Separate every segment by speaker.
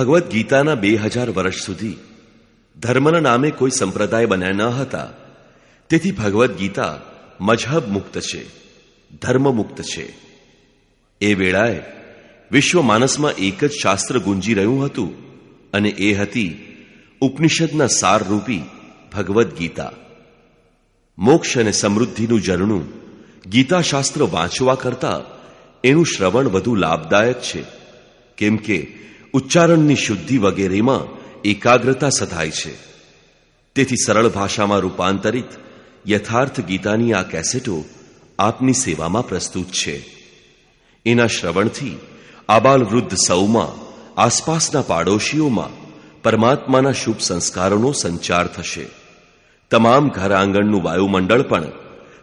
Speaker 1: ભગવદ્ ગીતાના બે હજાર વર્ષ સુધી ધર્મના નામે કોઈ સંપ્રદાય બન્યા ન હતા. તેથી ભગવદ્ ગીતા મજહબ મુક્ત છે, ધર્મ મુક્ત છે. એ વેળાએ વિશ્વ માનસમાં એક જ શાસ્ત્ર ગુંજી રહ્યું હતું અને એ હતી ઉપનિષદના સારરૂપી ભગવદ્ ગીતા. મોક્ષ અને સમૃદ્ધિનું ઝરણું ગીતાશાસ્ત્ર વાંચવા કરતા એનું શ્રવણ વધુ લાભદાયક છે. કેમ કે ઉચ્ચારણની શુદ્ધિ વગેરેમાં એકાગ્રતા સધાય છે. તેથી સરળ ભાષામાં રૂપાંતરિત યથાર્થ ગીતાની આ કેસેટો આપની સેવામાં પ્રસ્તુત છે. એના શ્રવણથી આબાલ વૃદ્ધ સૌમાં, આસપાસના પાડોશીઓમાં પરમાત્માના શુભ સંસ્કારોનો સંચાર થશે. તમામ ઘર આંગણનું વાયુમંડળ પણ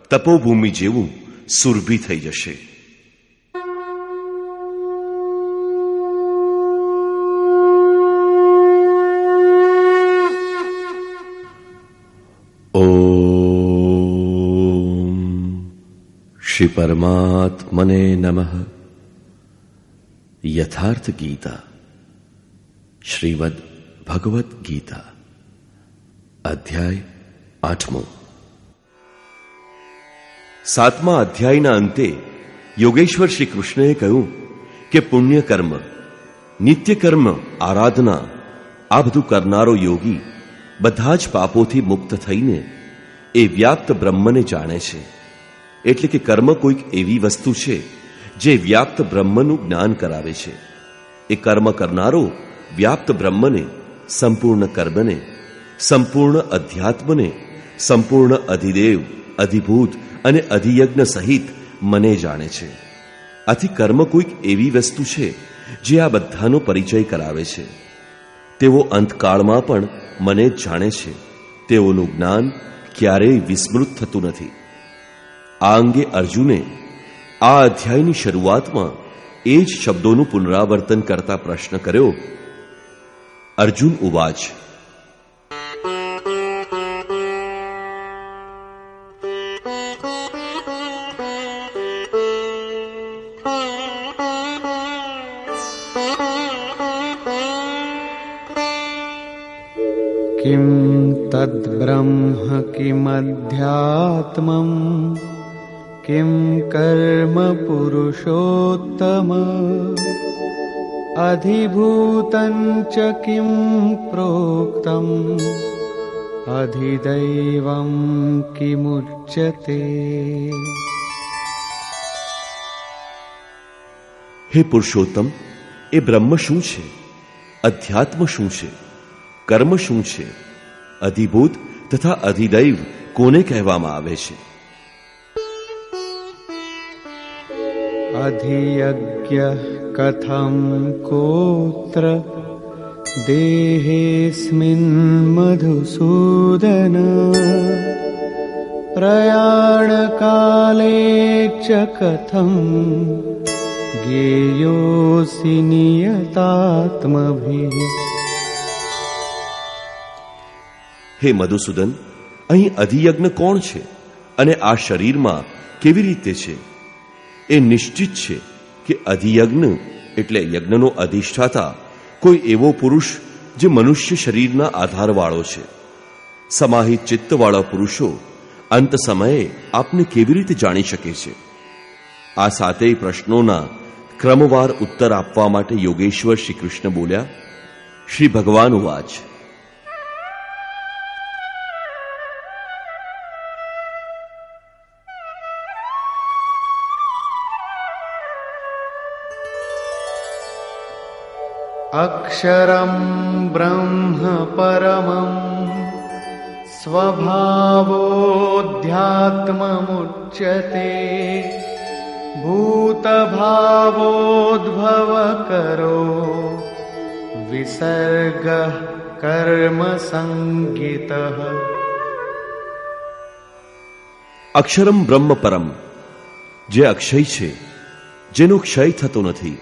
Speaker 1: તપોભૂમિ જેવું સુરભી થઈ જશે. શ્રી પરમાત્મને નમઃ યથાર્થ ગીતા શ્રીમદ ભગવદ્ ગીતા અધ્યાય આઠમો સાતમા અધ્યાયના અંતે યોગેશ્વર શ્રી કૃષ્ણએ કહ્યું કે પુણ્ય કર્મ નિત્ય કર્મ આરાધના, આ બધું કરનારો યોગી બધા જ પાપોથી મુક્ત થઈને એ વ્યાપ્ત બ્રહ્મને જાણે છે. એટલે કે કર્મ કોઈક એવી વસ્તુ છે, જે વ્યાપ્ત બ્રહ્મનું જ્ઞાન કરાવે છે. એ કર્મ કરનારો વ્યાપ્ત બ્રહ્મને, સંપૂર્ણ કર્મને, સંપૂર્ણ અધ્યાત્મને, સંપૂર્ણ અધિદેવ, અધિભૂત અને અધિયજ્ઞ સહિત મને જાણે છે. આથી કર્મ કોઈક એવી વસ્તુ છે, જે આ બધાનો પરિચય કરાવે છે. તેઓ અંતકાળમાં પણ મને જાણે છે. તેઓનું જ્ઞાન ક્યારેય વિસ્મૃત થતું નથી. આ અંગે અર્જુને આ અધ્યાયની શરૂઆતમાં એ જ શબ્દોનું પુનરાવર્તન કરતા પ્રશ્ન કર્યો અર્જુન ઉવાચ
Speaker 2: किं तद्ब्रह्म किमध्यात्मम् किं कर्म पुरुषोत्तम अधिभूतं च किं प्रोक्तम् अधिदैवं किमुच्यते
Speaker 1: હે પુરુષોત્તમ એ બ્રહ્મ શું છે અધ્યાત્મ શું છે કર્મ શું છે અધિભૂત તથા અધિદૈવ કોને કહેવામાં આવે છે
Speaker 2: अधियज्ञः कथं कोत्र देहेऽस्मिन् मधुसूदन प्रयाणकाले च कथं ज्ञेयोऽसि नियतात्मभिः
Speaker 1: હે મધુસૂદન અહીં અધિયજ્ઞ કોણ છે અને આ શરીરમાં કેવી રીતે છે એ નિશ્ચિત છે કે અધિયજ્ઞ એટલે યજ્ઞનો અધિષ્ઠાતા કોઈ એવો પુરુષ જે મનુષ્ય શરીરના આધારવાળો છે. સમાહિત ચિત્તવાળા પુરુષો અંત સમયે આપને કેવી રીતે જાણી શકે છે? આ સાતેય પ્રશ્નોના ક્રમવાર ઉત્તર આપવા માટે યોગેશ્વર શ્રી કૃષ્ણ બોલ્યા, શ્રી ભગવાન વાચ
Speaker 2: अक्षरं ब्रह्म परमं स्वभावोऽध्यात्ममुच्यते भूतभावोद्भवकरो विसर्गः कर्मसङ्गितः
Speaker 1: અક્ષરમ બ્રહ્મ પરમ જે અક્ષય છે જેનો ક્ષય થતો નથી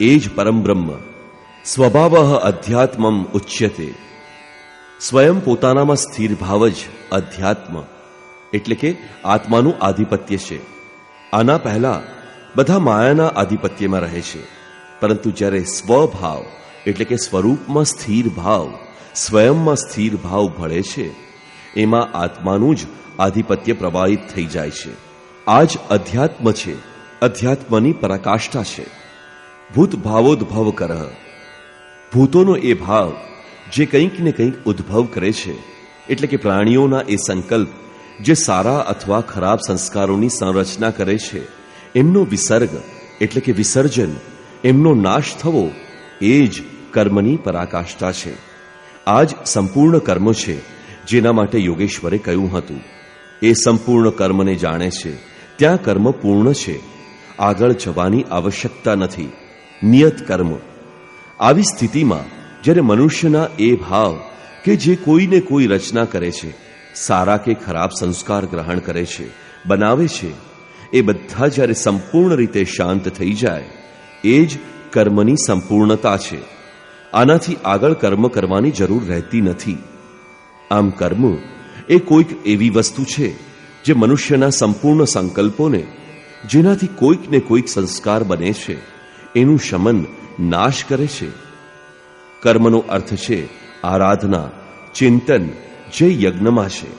Speaker 1: એ જ પરમ બ્રહ્મ સ્વભાવ અધ્યાત્મમ ઉચ્યતે. સ્વયં પોતાનામાં સ્થિર ભાવ જ અધ્યાત્મ, એટલે કે આત્માનું આધિપત્ય છે. આના પહેલા બધા માયાના આધિપત્યમાં રહે છે. પરંતુ જ્યારે સ્વભાવ, એટલે કે સ્વરૂપમાં સ્થિર ભાવ, સ્વયંમાં સ્થિર ભાવ ભળે છે, એમાં આત્માનું જ આધિપત્ય પ્રવાહિત થઈ જાય છે. આ જ અધ્યાત્મ છે. અધ્યાત્મની પરાકાષ્ઠા છે. ભૂત ભાવોદ્ભવ કરહ ભૂતોનો એ ભાવ જે કંઈક ને કંઈક ઉદ્ભવ કરે છે, એટલે કે પ્રાણીઓના એ સંકલ્પ જે સારા અથવા ખરાબ સંસ્કારોની સંરચના કરે છે, એમનો વિસર્ગ એટલે કે વિસર્જન, એમનો નાશ થવો, એ જ કર્મની પરાકાષ્ઠા છે. આ જ સંપૂર્ણ કર્મ છે, જેના માટે યોગેશ્વરે કહ્યું હતું. એ સંપૂર્ણ કર્મને જાણે છે, ત્યાં કર્મ પૂર્ણ છે. આગળ જવાની આવશ્યકતા નથી. નિયત કર્મ આવી સ્થિતિમાં જ્યારે મનુષ્યના એ ભાવ કે જે કોઈને કોઈ રચના કરે છે, સારા કે ખરાબ સંસ્કાર ગ્રહણ કરે છે, બનાવે છે, એ બધા જ્યારે સંપૂર્ણ રીતે શાંત થઈ જાય, એ જ કર્મની સંપૂર્ણતા છે. આનાથી આગળ કર્મ કરવાની જરૂર રહેતી નથી. આમ કર્મ એ કોઈક એવી વસ્તુ છે, જે મનુષ્યના સંપૂર્ણ સંકલ્પોને, જેનાથી કોઈક ને કોઈક સંસ્કાર બને છે, એનું શમન નાશ કરે છે કર્મનો અર્થ છે આરાધના ચિંતન જે યજ્ઞમાં છે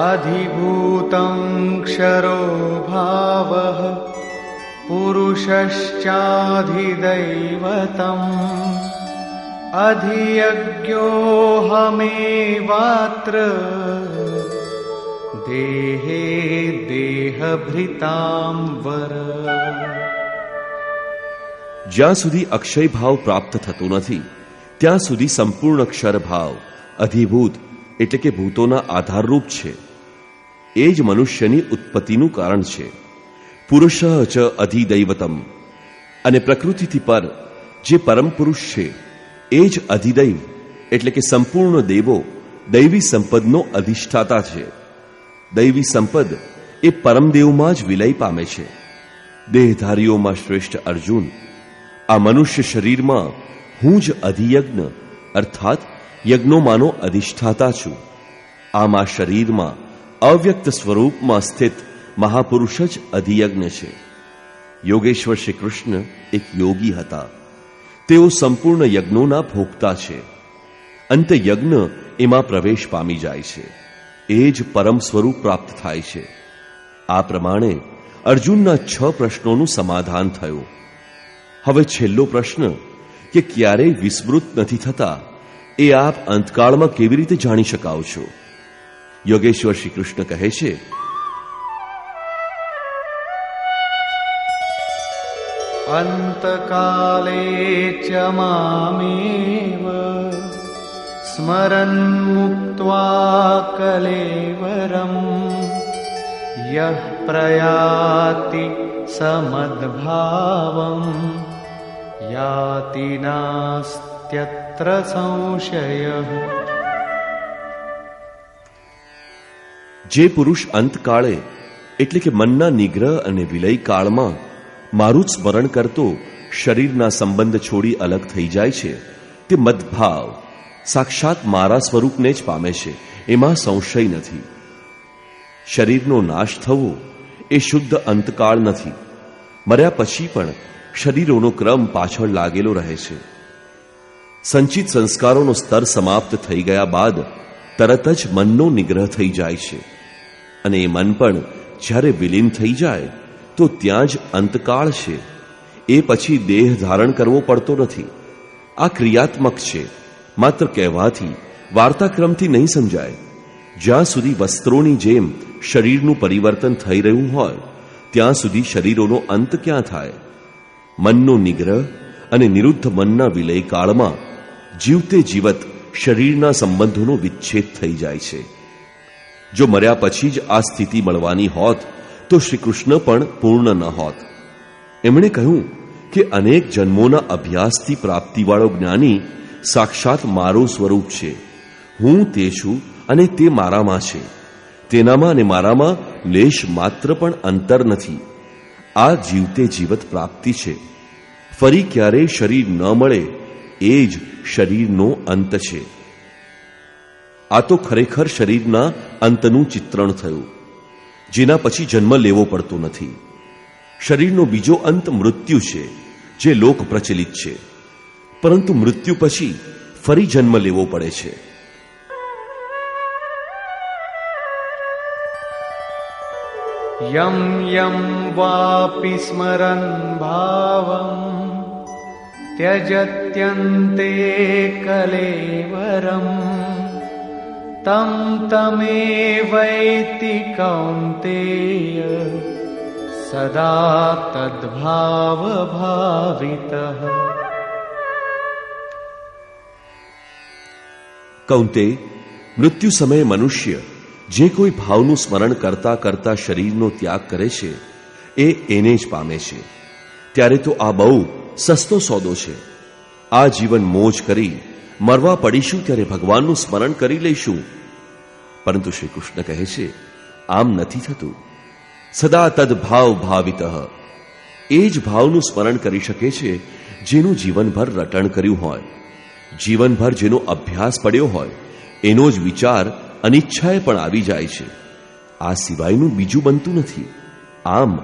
Speaker 2: अधिभूतं क्षरो भावः पुरुषश्चाधिदैवतम् अधियज्ञोऽहमेवात्र देहे દેહભૃતાંબર
Speaker 1: જ્યાં સુધી અક્ષય ભાવ પ્રાપ્ત થતો નથી ત્યાં સુધી સંપૂર્ણ અક્ષર ભાવ અધિભૂત એટલે કે ભૂતોના આધારરૂપ છે એ જ મનુષ્યની ઉત્પત્તિનું કારણ છે પુરુષ ચ અધિદૈવતમ અને પ્રકૃતિથી પર જે પરમ પુરુષ છે એ જ અધિદૈવ એટલે કે સંપૂર્ણ દેવો દૈવી સંપદનો અધિષ્ઠાતા છે દૈવી સંપદ એ પરમદેવમાં જ વિલય પામે છે. દેહધારીઓમાં શ્રેષ્ઠ અર્જુન, આ મનુષ્ય શરીરમાં હું જ અધિયજ્ઞ, અર્થાત યજ્ઞોમાંનો અધિષ્ઠાતા છું. આમાં શરીરમાં અવ્યક્ત સ્વરૂપમાં સ્થિત મહાપુરુષ જ અધિયજ્ઞ છે. યોગેશ્વર શ્રી કૃષ્ણ એક યોગી હતા. તેઓ સંપૂર્ણ યજ્ઞોના ભોગતા છે. અંતે યજ્ઞ એમાં પ્રવેશ પામી જાય છે. એ જ પરમ સ્વરૂપ પ્રાપ્ત થાય છે. આ પ્રમાણે અર્જુનના છ પ્રશ્નોનું સમાધાન થયું. હવે છેલ્લો પ્રશ્ન, કે ક્યારેય વિસ્મૃત નથી થતા, એ આપ અંતકાળમાં કેવી રીતે જાણી શકાવ છો? યોગેશ્વર શ્રી કૃષ્ણ કહે છે,
Speaker 2: અંતકાલે ચમામેવ स्मरन् मुक्त्वा कलेवरम् यः प्रयाति समद्भावम् याति नास्त्यत्र संशयः
Speaker 1: જે પુરુષ અંતકાળે એટલે કે મનના નિગ્રહ અને વિલય કાળમાં મારું જ સ્મરણ કરતો શરીરના સંબંધ છોડી અલગ થઈ જાય છે તે મદભાવ સાક્ષાત મારા સ્વરૂપને જ પામે છે, એમાં સંશય નથી. શરીરનો નાશ થવો એ શુદ્ધ અંતકાળ નથી. મર્યા પછી પણ શરીરોનો ક્રમ પાછળ લાગેલો રહે છે. સંચિત સંસ્કારોનો સ્તર સમાપ્ત થઈ ગયા બાદ તરત જ મનનો નિગ્રહ થઈ જાય છે. અને એ મન પણ જ્યારે વિલીન થઈ જાય, તો ત્યાં જ અંતકાળ છે. એ પછી દેહ ધારણ કરવો પડતો નથી. આ ક્રિયાત્મક છે. માત્ર કહેવાથી, વાર્તાક્રમથી નહીં સમજાય. જ્યાં સુધી વસ્ત્રોની જેમ શરીરનું પરિવર્તન થઈ રહ્યું હોય, ત્યાં સુધી શરીરોનો અંત ક્યાં થાય? મનનો નિગ્રહ અને નિરુદ્ધ મનના વિલય જીવતે જીવત શરીરના સંબંધોનો વિચ્છેદ થઈ જાય છે. જો મર્યા પછી જ આ સ્થિતિ મળવાની હોત, તો શ્રી કૃષ્ણ પણ પૂર્ણ ન હોત. એમણે કહ્યું કે અનેક જન્મોના અભ્યાસથી પ્રાપ્તિવાળો જ્ઞાની સાક્ષાત મારું સ્વરૂપ છે. હું તે છું અને તે મારામાં છે. તેનામાં અને મારામાં લેશ માત્ર પણ અંતર નથી. આ જીવતે જીવત પ્રાપ્તિ છે. ફરી ક્યારેય શરીર ન મળે, એ જ શરીરનો અંત છે. આ તો ખરેખર શરીરના અંતનું ચિત્રણ થયું, જેના પછી જન્મ લેવો પડતો નથી. શરીરનો બીજો અંત મૃત્યુ છે, જે લોક પ્રચલિત છે. પરંતુ મૃત્યુ પછી ફરી જન્મ લેવો પડે છે
Speaker 2: यं यं वापि स्मरन् भावम् त्यजत्यन्ते कलेवरम् तं तमेवैति कौन्तेय सदा तद्भावभावितः
Speaker 1: કૌંતે મૃત્યુ સમયે મનુષ્ય જે કોઈ ભાવનું સ્મરણ કરતા કરતા શરીરનો ત્યાગ કરે છે, એ એને જ પામે છે. ત્યારે તો આ બહુ સસ્તો સોદો છે. આ જીવન મોજ કરી મરવા પડીશું ત્યારે ભગવાનનું સ્મરણ કરી લઈશું. પરંતુ શ્રી કૃષ્ણ કહે છે, આમ નથી થતું. સદા તદભાવ ભાવિત. એ જ ભાવનું સ્મરણ કરી શકે છે, જેનું જીવનભર રટણ કર્યું હોય. જીવનભર જેનો અભ્યાસ પડ્યો હોય, એનો જ વિચાર અનિચ્છાએ પણ આવી જાય છે. આ સિવાયનું બીજું બનતું નથી. આમ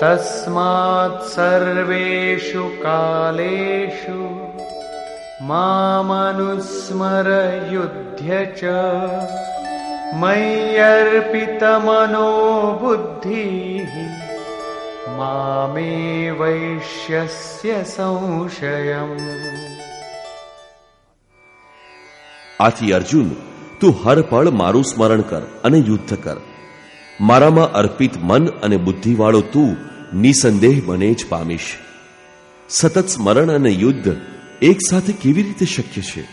Speaker 2: તસ્માત સર્વેશુ કાલેશુ મામનુસ્મર યુધ્ય ચ मय्यर्पितमनो बुद्धिः मामे वैश्यस्य संशयम्
Speaker 1: આથી અર્જુન તું હર પળ મારું સ્મરણ કર અને યુદ્ધ કર મારામાં અર્પિત મન અને બુદ્ધિવાળો તું નિસંદેહ મને જ પામીશ સતત સ્મરણ અને યુદ્ધ એક સાથે કેવી રીતે શક્ય છે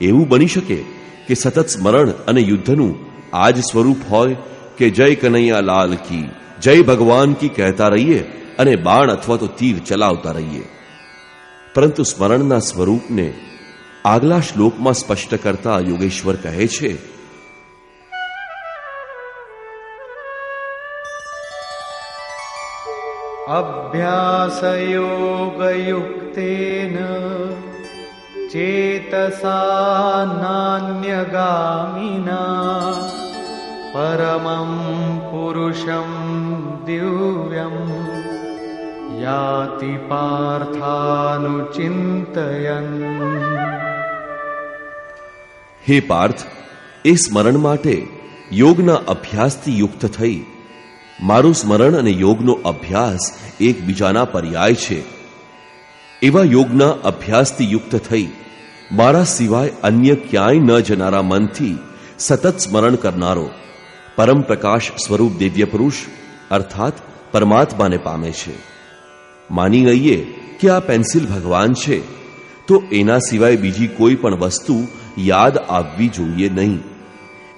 Speaker 1: એવું બની શકે કે સતત સ્મરણ અને યુદ્ધનું આ સ્વરૂપ હોય કે જય કનૈયા લાલ કી, જય ભગવાન કી કહેતા રહીએ અને બાણ અથવા તો તીર ચલાવતા રહીએ. પરંતુ સ્મરણના સ્વરૂપને આગલા શ્લોકમાં સ્પષ્ટ કરતા યોગેશ્વર કહે છે
Speaker 2: અભ્યાસ અભ્યાસયોગયુક્તેન चेतसा नान्यगामिना परमं पुरुषं दिव्यम् याति पार्थानुचिन्तयन्
Speaker 1: હે પાર્થ એ સ્મરણ માટે યોગના અભ્યાસથી યુક્ત થઈ મારું સ્મરણ અને યોગનો અભ્યાસ એકબીજાના પર્યાય છે એવા યોગના અભ્યાસથી યુક્ત થઈ, મારા સિવાય અન્ય ક્યાંય ન જનારા મનથી સતત સ્મરણ કરનારો પરમ પ્રકાશ સ્વરૂપ દિવ્ય પુરુષ અર્થાત પરમાત્માને પામે છે. માની લઈએ કે આ પેન્સિલ ભગવાન છે, તો એના સિવાય બીજી કોઈ પણ વસ્તુ યાદ આવવી જોઈએ નહીં.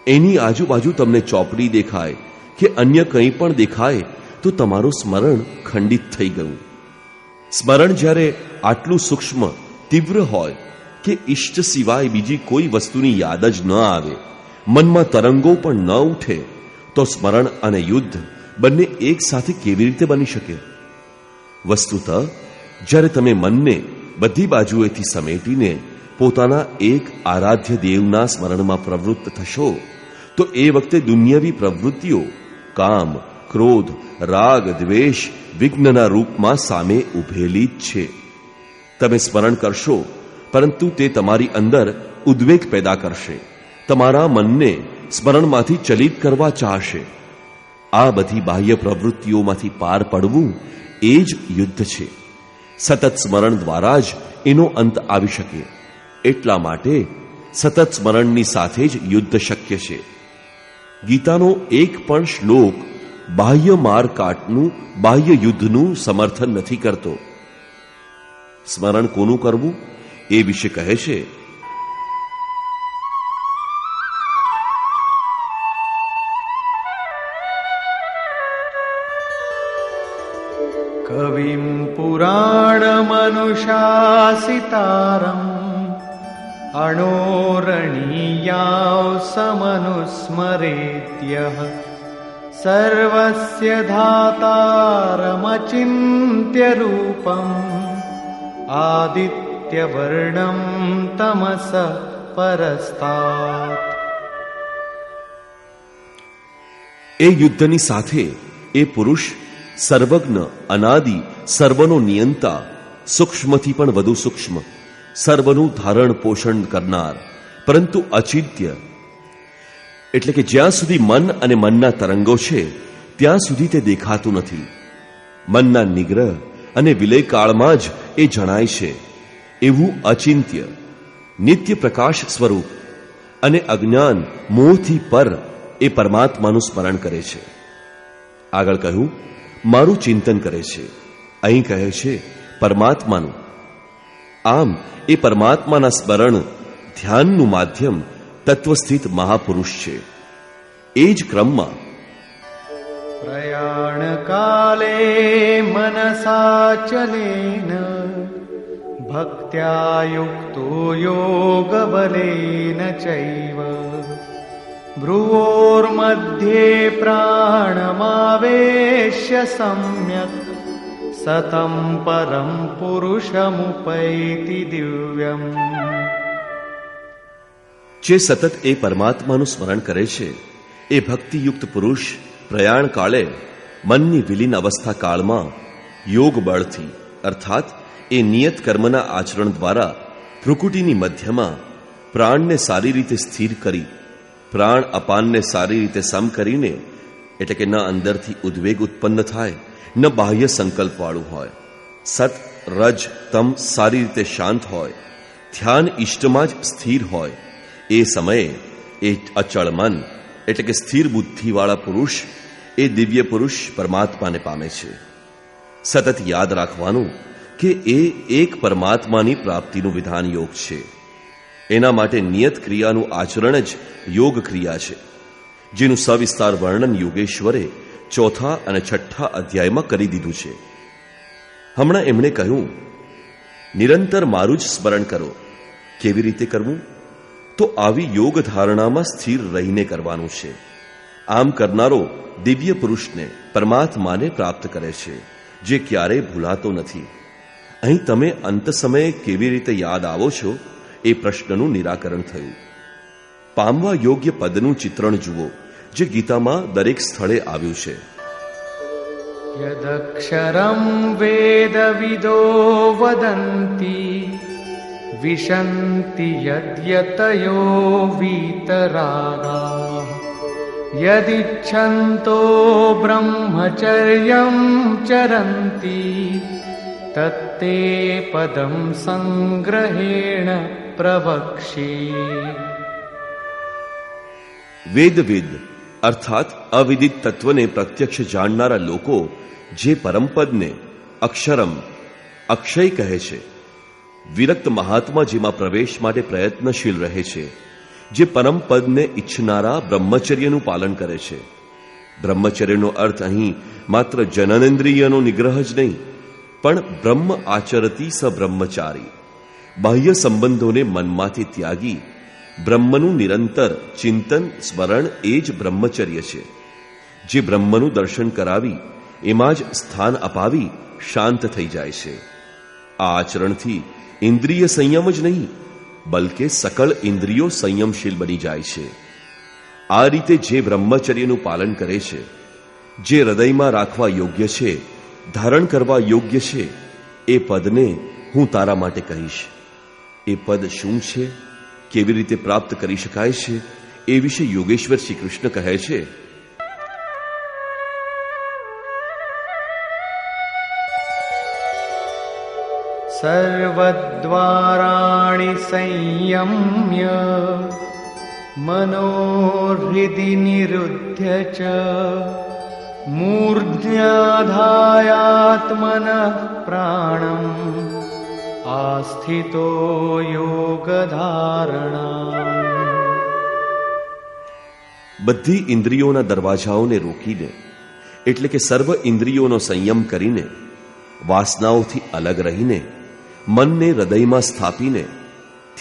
Speaker 1: એની આજુબાજુ તમને ચોપડી દેખાય કે અન્ય કંઈ પણ દેખાય, તો તમારું સ્મરણ ખંડિત થઈ ગયું. સ્મરણ જ્યારે આટલું સૂક્ષ્મ, તીવ્ર હોય કે ઈષ્ટ સિવાય બીજી કોઈ વસ્તુની યાદ જ ન આવે. મનમાં તરંગો પણ ન ઉઠે, તો સ્મરણ અને યુદ્ધ બંને એક સાથે કેવી રીતે બની શકે? વસ્તુત, જ્યારે તમે મનને બધી બાજુએથી સમેટીને પોતાના એક આરાધ્ય દેવના સ્મરણમાં પ્રવૃત્ત થશો, તો એ વખતે દુનિયાવી પ્રવૃત્તિઓ, કામ, ક્રોધ, રાગ, દ્વેષ, વિઘ્નના રૂપમાં સામે ઉભેલી જ છે. તમે સ્મરણ કરશો, પરંતુ તે તમારી અંદર ઉદ્વેગ પેદા કરશે. તમારા મનને સ્મરણમાંથી ચલિત કરવા ચાહશે. આ બધી બાહ્ય પ્રવૃત્તિઓમાંથી પાર પડવું એ જ યુદ્ધ છે. સતત સ્મરણ દ્વારા જ એનો અંત આવી શકે. એટલા માટે સતત સ્મરણની સાથે જ યુદ્ધ શક્ય છે. ગીતાનો એક પણ શ્લોક બાહ્ય મારકાટનું, બાહ્ય યુદ્ધનું સમર્થન નથી કરતો. સ્મરણ કોનું કરવું? એ વિશે કહે છે
Speaker 2: કવિમ પુરાણમનુશાસિતારમ અણોરણીયા સમનુસ્મરેત્ય સર્વસ્ય ધાતારમચિંત્ય રૂપમ आदित्यवर्णं तमस પરસ્તાત
Speaker 1: એ યુદ્ધની સાથે એ પુરુષ, સર્વજ્ઞ, અનાદિ, સર્વનો નિયંતા, સૂક્ષ્મથી પણ વધુ સૂક્ષ્મ, સર્વનું ધારણ પોષણ કરનાર, પરંતુ અચિત્ય. એટલે કે જ્યાં સુધી મન અને મનના તરંગો છે, ત્યાં સુધી તે દેખાતું નથી. મનના નિગ્રહ અને વિલયકાળમાં જ એ જણાય છે. એવું અચિંત્ય નિત્ય પ્રકાશ સ્વરૂપ અને અજ્ઞાન મોહથી પર એ પરમાત્માનું સ્મરણ કરે છે. આગળ કહ્યું, મારું ચિંતન કરે છે. અહીં કહે છે, પરમાત્માનું. આમ, એ પરમાત્માના સ્મરણ ધ્યાનનું માધ્યમ તત્વસ્થિત મહાપુરુષ છે. એ જ ક્રમમાં
Speaker 2: प्रयाणकाले मनसाचलेन भक्त्या युक्तो योगबलेन चैव भ्रुवोर्मध्ये प्राणमावेश्य सम्यक् सतं परं पुरुषमुपैति दिव्यम्
Speaker 1: જે સતત એ પરમાત્માનું સ્મરણ કરે છે એ ભક્તિયુક્ત પુરુષ પ્રયાણ કાળે મનની વિલીન અવસ્થા કાળમાં યોગ બળથી, અર્થાત એ નિયત કર્મના આચરણ દ્વારા ભ્રુકુટીની મધ્યમાં પ્રાણને સારી રીતે સ્થિર કરી, પ્રાણ અપાનને સારી રીતે સમ કરીને, એટલે કે ન અંદરથી ઉદ્વેગ ઉત્પન્ન થાય, ન બાહ્ય સંકલ્પવાળું હોય. સત, રજ, તમ સારી રીતે શાંત હોય. ધ્યાન ઇષ્ટમાં જ સ્થિર હોય. એ સમયે એ અચળ મન એટલે કે સ્થિર બુદ્ધિવાળા પુરુષ એ દિવ્ય પુરુષ પરમાત્માને પામે છે. સતત યાદ રાખવાનું કે એ એક પરમાત્માની પ્રાપ્તિનું વિધાન યોગ છે. એના માટે નિયત ક્રિયાનું આચરણ જ યોગ ક્રિયા છે. જેનું સવિસ્તાર વર્ણન યોગેશ્વરે ચોથા અને છઠ્ઠા અધ્યાયમાં કરી દીધું છે. હમણાં એમણે કહ્યું, નિરંતર મારું જ સ્મરણ કરો. કેવી રીતે કરવું? તો આવી યોગ ધારણામાં સ્થિર રહીને કરવાનું છે. આમ કરનારો દિવ્ય પુરુષને પરમાત્માને પ્રાપ્ત કરે છે, જે ક્યારેય ભૂલાતો નથી. અહીં તમે અંત સમયે કેવી રીતે યાદ આવો છો, એ પ્રશ્નનું નિરાકરણ થયું. પામવા યોગ્ય પદનું ચિત્રણ જુઓ, જે ગીતામાં દરેક સ્થળે આવ્યું છે.
Speaker 2: યદક્ષરમ વેદવિદો વદંતી विशन्ति यद्यतयो वीतरागाः यदिच्छन्तो ब्रह्मचर्यं चरन्ति तत्ते पदं सङ्ग्रहेण प्रवक्ष्ये
Speaker 1: વેદવિદ અર્થાત અવિદિત તત્વને પ્રત્યક્ષ જાણનારા લોકો જે પરમપદને અક્ષરમ અક્ષય કહે છે વિરક્ત મહાત્મા જેમાં પ્રવેશ માટે પ્રયત્નશીલ રહે છે, જે પરમપદને ઈચ્છનારા બ્રહ્મચર્યનું પાલન કરે છે. બ્રહ્મચર્યનો અર્થ અહીં માત્ર જનનેન્દ્રિયનો નિગ્રહ જ નહીં, પણ બ્રહ્મ આચરતી સ બ્રહ્મચારી બાહ્ય સંબંધોને મનમાંથી ત્યાગી, બ્રહ્મનું નિરંતર ચિંતન, સ્મરણ એ જ બ્રહ્મચર્ય છે. જે બ્રહ્મનું દર્શન કરાવી, એમાં જ સ્થાન અપાવી શાંત થઈ જાય છે. આ આચરણથી ઇન્દ્રિય સંયમ જ નહીં, બલકે સકળ ઇન્દ્રિયો સંયમશીલ બની જાય છે. આ રીતે જે બ્રહ્મચર્યનું પાલન કરે છે, જે હૃદયમાં રાખવા યોગ્ય છે, ધારણ કરવા યોગ્ય છે, એ પદને હું તારા માટે કહીશ. એ પદ શું છે, કેવી રીતે પ્રાપ્ત કરી શકાય છે, એ વિશે યોગેશ્વર શ્રી કૃષ્ણ કહે છે
Speaker 2: सर्वद्वाराणि संयम्य मनोहृदि निरुध्य च मूर्ध्याधायात्मनः प्राणम् आस्थितो योगधारणा
Speaker 1: બધી ઇન્દ્રિયોના દરવાજાઓને રોકીને એટલે કે સર્વ ઇન્દ્રિયોનો સંયમ કરીને વાસનાઓથી અલગ રહીને મનને હૃદયમાં સ્થાપીને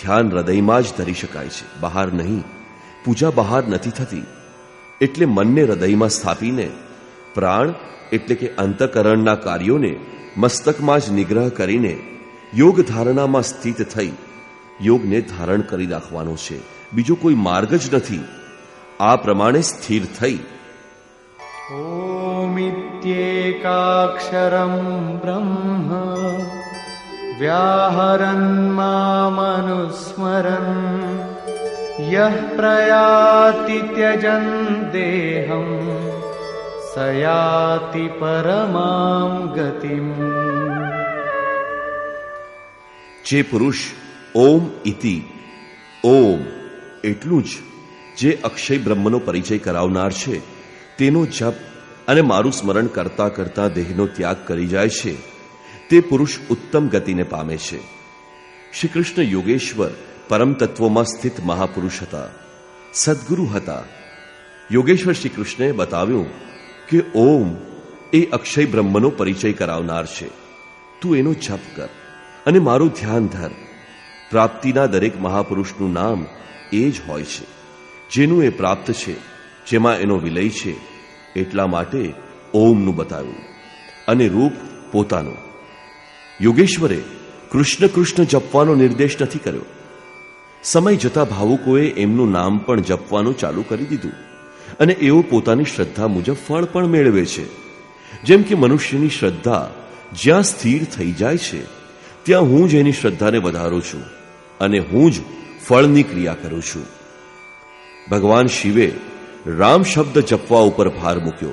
Speaker 1: ધ્યાન હૃદયમાં જ ધરી શકાય છે. બહાર નહીં. પૂજા બહાર નથી થતી. એટલે મનને હૃદયમાં સ્થાપીને પ્રાણ એટલે કે અંતકરણના કાર્યોને મસ્તકમાં જ નિગ્રહ કરીને યોગ ધારણામાં સ્થિત થઈ યોગને ધારણ કરી રાખવાનો છે. બીજો કોઈ માર્ગ જ નથી. આ પ્રમાણે સ્થિર થઈ.
Speaker 2: ઓમિત્યેકાક્ષરમ બ્રહ્મ. व्याहरन् मामनुस्मरन् यः प्रयाति त्यजन् देहम् स याति परमां गतिम्
Speaker 1: જે પુરુષ ઓમ ઇતિ ઓમ એટલું જ જે અક્ષય બ્રહ્મનો પરિચય કરાવનાર છે તેનો જપ અને મારું સ્મરણ કરતા કરતા દેહનો ત્યાગ કરી જાય છે તે પુરુષ ઉત્તમ ગતિને પામે છે. શ્રી કૃષ્ણ યોગેશ્વર પરમ તત્વોમાં સ્થિત મહાપુરુષ હતા. સદગુરુ હતા. યોગેશ્વર શ્રી કૃષ્ણે બતાવ્યું કે ઓમ એ અક્ષય બ્રહ્મનો પરિચય કરાવનાર છે. તું એનો જપ કર અને મારું ધ્યાન ધર. પ્રાપ્તિના દરેક મહાપુરુષનું નામ એ જ હોય છે. જેનું એ પ્રાપ્ત છે, જેમાં એનો વિલય છે, એટલા માટે ઓમનું બતાવ્યું. અને રૂપ પોતાનું. યોગેશ્વરે કૃષ્ણ કૃષ્ણ જપવાનો નિર્દેશ નથી કર્યો. સમય જતા ભાવુકોએ એમનું નામ પણ જપવાનું ચાલુ કરી દીધું અને એઓ પોતાની શ્રદ્ધા મુજબ ફળ પણ મેળવે છે. જેમ કે મનુષ્યની શ્રદ્ધા જ્યાં સ્થિર થઈ જાય છે, ત્યાં હું જ એની શ્રદ્ધાને વધારું છું અને હું જ ફળની ક્રિયા કરું છું. ભગવાન શિવે રામ શબ્દ જપવા ઉપર ભાર મૂક્યો.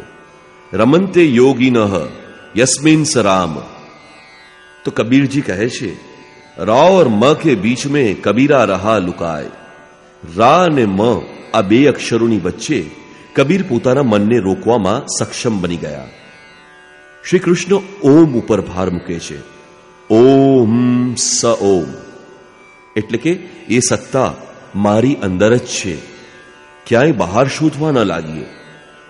Speaker 1: રમંતે યોગીન યસ્મિન સ રામ. तो कबीर जी कहे छे रा और म के बीच में कबीरा रहा लुकाए। रा ने म, अबे अक्षरुणी बच्चे, कबीर पोताना मन ने रोकवा सक्षम बनी गया। श्री कृष्ण ओम ऊपर भार मुके छे ओम स ओम। एटले के ये सत्ता मारी अंदर ज छे क्याय बाहर शोधवा न लागिए।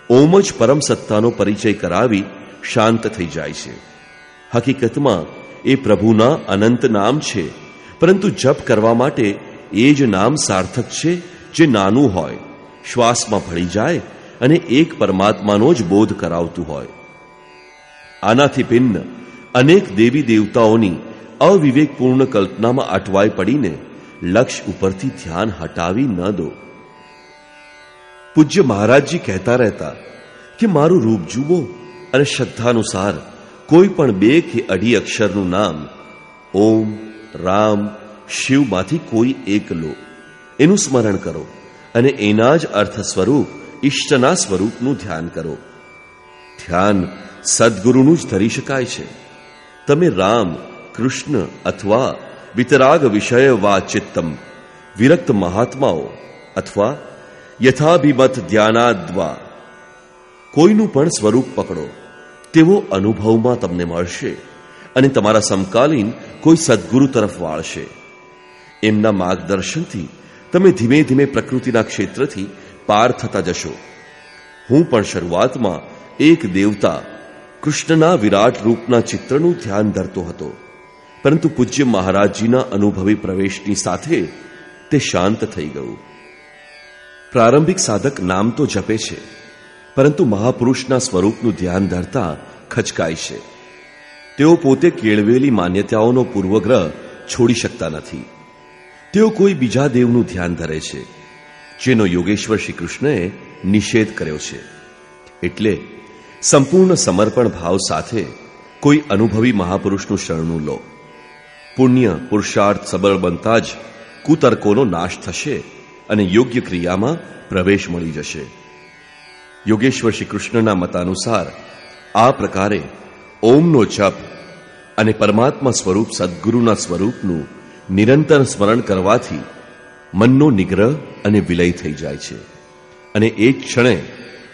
Speaker 1: ओम ज परम सत्ता नो परिचय करावी, शांत थी जाय छे हकीकत माँ એ પ્રભુના અનંત નામ છે. પરંતુ જપ કરવા માટે એ જ નામ સાર્થક છે જે નાનું હોય. શ્વાસમાં ભળી જાય અને એક પરમાત્માનો જ બોધ કરાવતું હોય. આનાથી ભિન્ન અનેક દેવી દેવતાઓની અવિવેકપૂર્ણ કલ્પનામાં અટવાઈ પડીને લક્ષ્ય ઉપરથી ધ્યાન હટાવી ન દો. પૂજ્ય મહારાજજી કહેતા રહેતા કે મારું રૂપ જુઓ અને શ્રદ્ધાનુસાર કોઈ પણ બે કે અઢી અક્ષરનું નામ, ઓમ, રામ, શિવમાંથી કોઈ એક લો. એનું સ્મરણ કરો અને એના જ અર્થ સ્વરૂપ, ઈષ્ટના સ્વરૂપનું ધ્યાન કરો. ધ્યાન સદગુરુનું જ ધરી શકાય છે. તમે રામ, કૃષ્ણ અથવા વિતરાગ વિષય વા ચિત્તમ વિરક્ત મહાત્માઓ અથવા યથાભિમત ધ્યાનાદ્વા, કોઈનું પણ સ્વરૂપ પકડો. તેવો અનુભવમાં તમને મળશે અને તમારા સમકાલીન કોઈ સદગુરુ તરફ વાળશે. એમના માર્ગદર્શનથી તમે ધીમે ધીમે પ્રકૃતિના ક્ષેત્રથી પાર થતા જશો. હું પણ શરૂઆતમાં એક દેવતા કૃષ્ણના વિરાટ રૂપના ચિત્રનું ધ્યાન ધરતો હતો, પરંતુ પૂજ્ય મહારાજજીના અનુભવી પ્રવેશની સાથે તે શાંત થઈ ગયું. પ્રારંભિક સાધક નામ તો જપે છે પરંતુ મહાપુરુષના સ્વરૂપનું ધ્યાન ધરતા ખચકાય છે. તેઓ પોતે કેળવેલી માન્યતાઓનો પૂર્વગ્રહ છોડી શકતા નથી. તેઓ કોઈ બીજા દેવનું ધ્યાન ધરે છે, જેનો યોગેશ્વર શ્રી કૃષ્ણએ નિષેધ કર્યો છે. એટલે સંપૂર્ણ સમર્પણ ભાવ સાથે કોઈ અનુભવી મહાપુરુષનું શરણું લો. પુણ્ય, પુરુષાર્થ, સબળ બનતા જ કુતર્કોનો નાશ થશે અને યોગ્ય ક્રિયામાં પ્રવેશ મળી જશે. યોગેશ્વર શ્રી કૃષ્ણના મતાનુસાર, આ પ્રકારે ઓમનો જપ અને પરમાત્મા સ્વરૂપ સદગુરુના સ્વરૂપનું નિરંતર સ્મરણ કરવાથી મનનો નિગ્રહ અને વિલય થઈ જાય છે અને એ જ ક્ષણે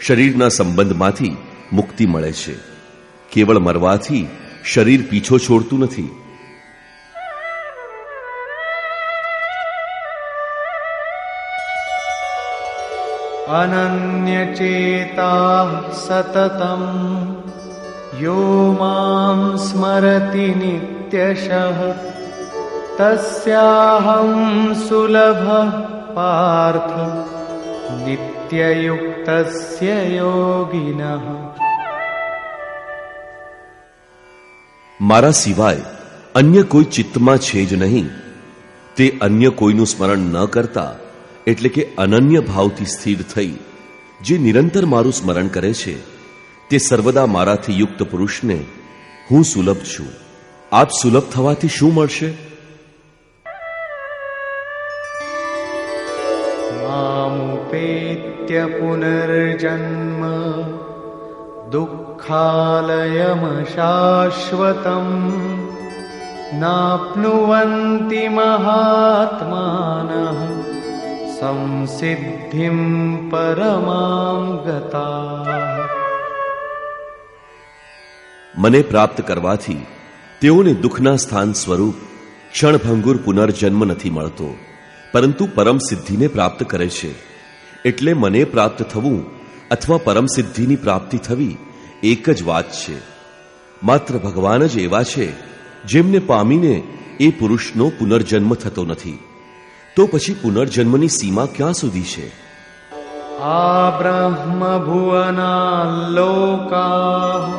Speaker 1: શરીરના સંબંધમાંથી મુક્તિ મળે છે. કેવળ મરવાથી શરીર પીછો છોડતું નથી
Speaker 2: अनन्यचेताः सततम् यो मां स्मरति नित्यशः तस्याहं सुलभः पार्थ नित्ययुक्तस्य योगिनः
Speaker 1: મારા સિવાય અન્ય કોઈ ચિત્તમાં છે જ નહીં તે અન્ય કોઈનું સ્મરણ ન કરતા એટલે કે અનન્ય ભાવથી સ્થિર થઈ, જે નિરંતર મારું સ્મરણ કરે છે, તે સર્વદા મારાથી યુક્ત પુરુષને હું સુલભ છું. આપ સુલભ થવાથી શું મળશે?
Speaker 2: મામુપેત્ય પુનર્જન્મ દુઃખાલયમશાશ્વતમ નાપ્નુવંતિ મહાત્માનઃ। संसिद्धिं परमां गता
Speaker 1: મને પ્રાપ્ત કરવાથી તેઓને દુઃખના સ્થાન સ્વરૂપ ક્ષણભંગુર પુનર્જન્મ નથી મળતો પરંતુ પરમ સિદ્ધિને પ્રાપ્ત કરે છે એટલે મને પ્રાપ્ત થવું અથવા પરમ સિદ્ધિની પ્રાપ્તિ થવી એક જ વાત છે માત્ર ભગવાન જ એવા છે જેમને પામીને એ પુરુષનો પુનર્જન્મ થતો નથી તો પછી પુનર્જન્મની સીમા ક્યાં સુધી છે?
Speaker 2: આ બ્રહ્મ ભુવના લોકા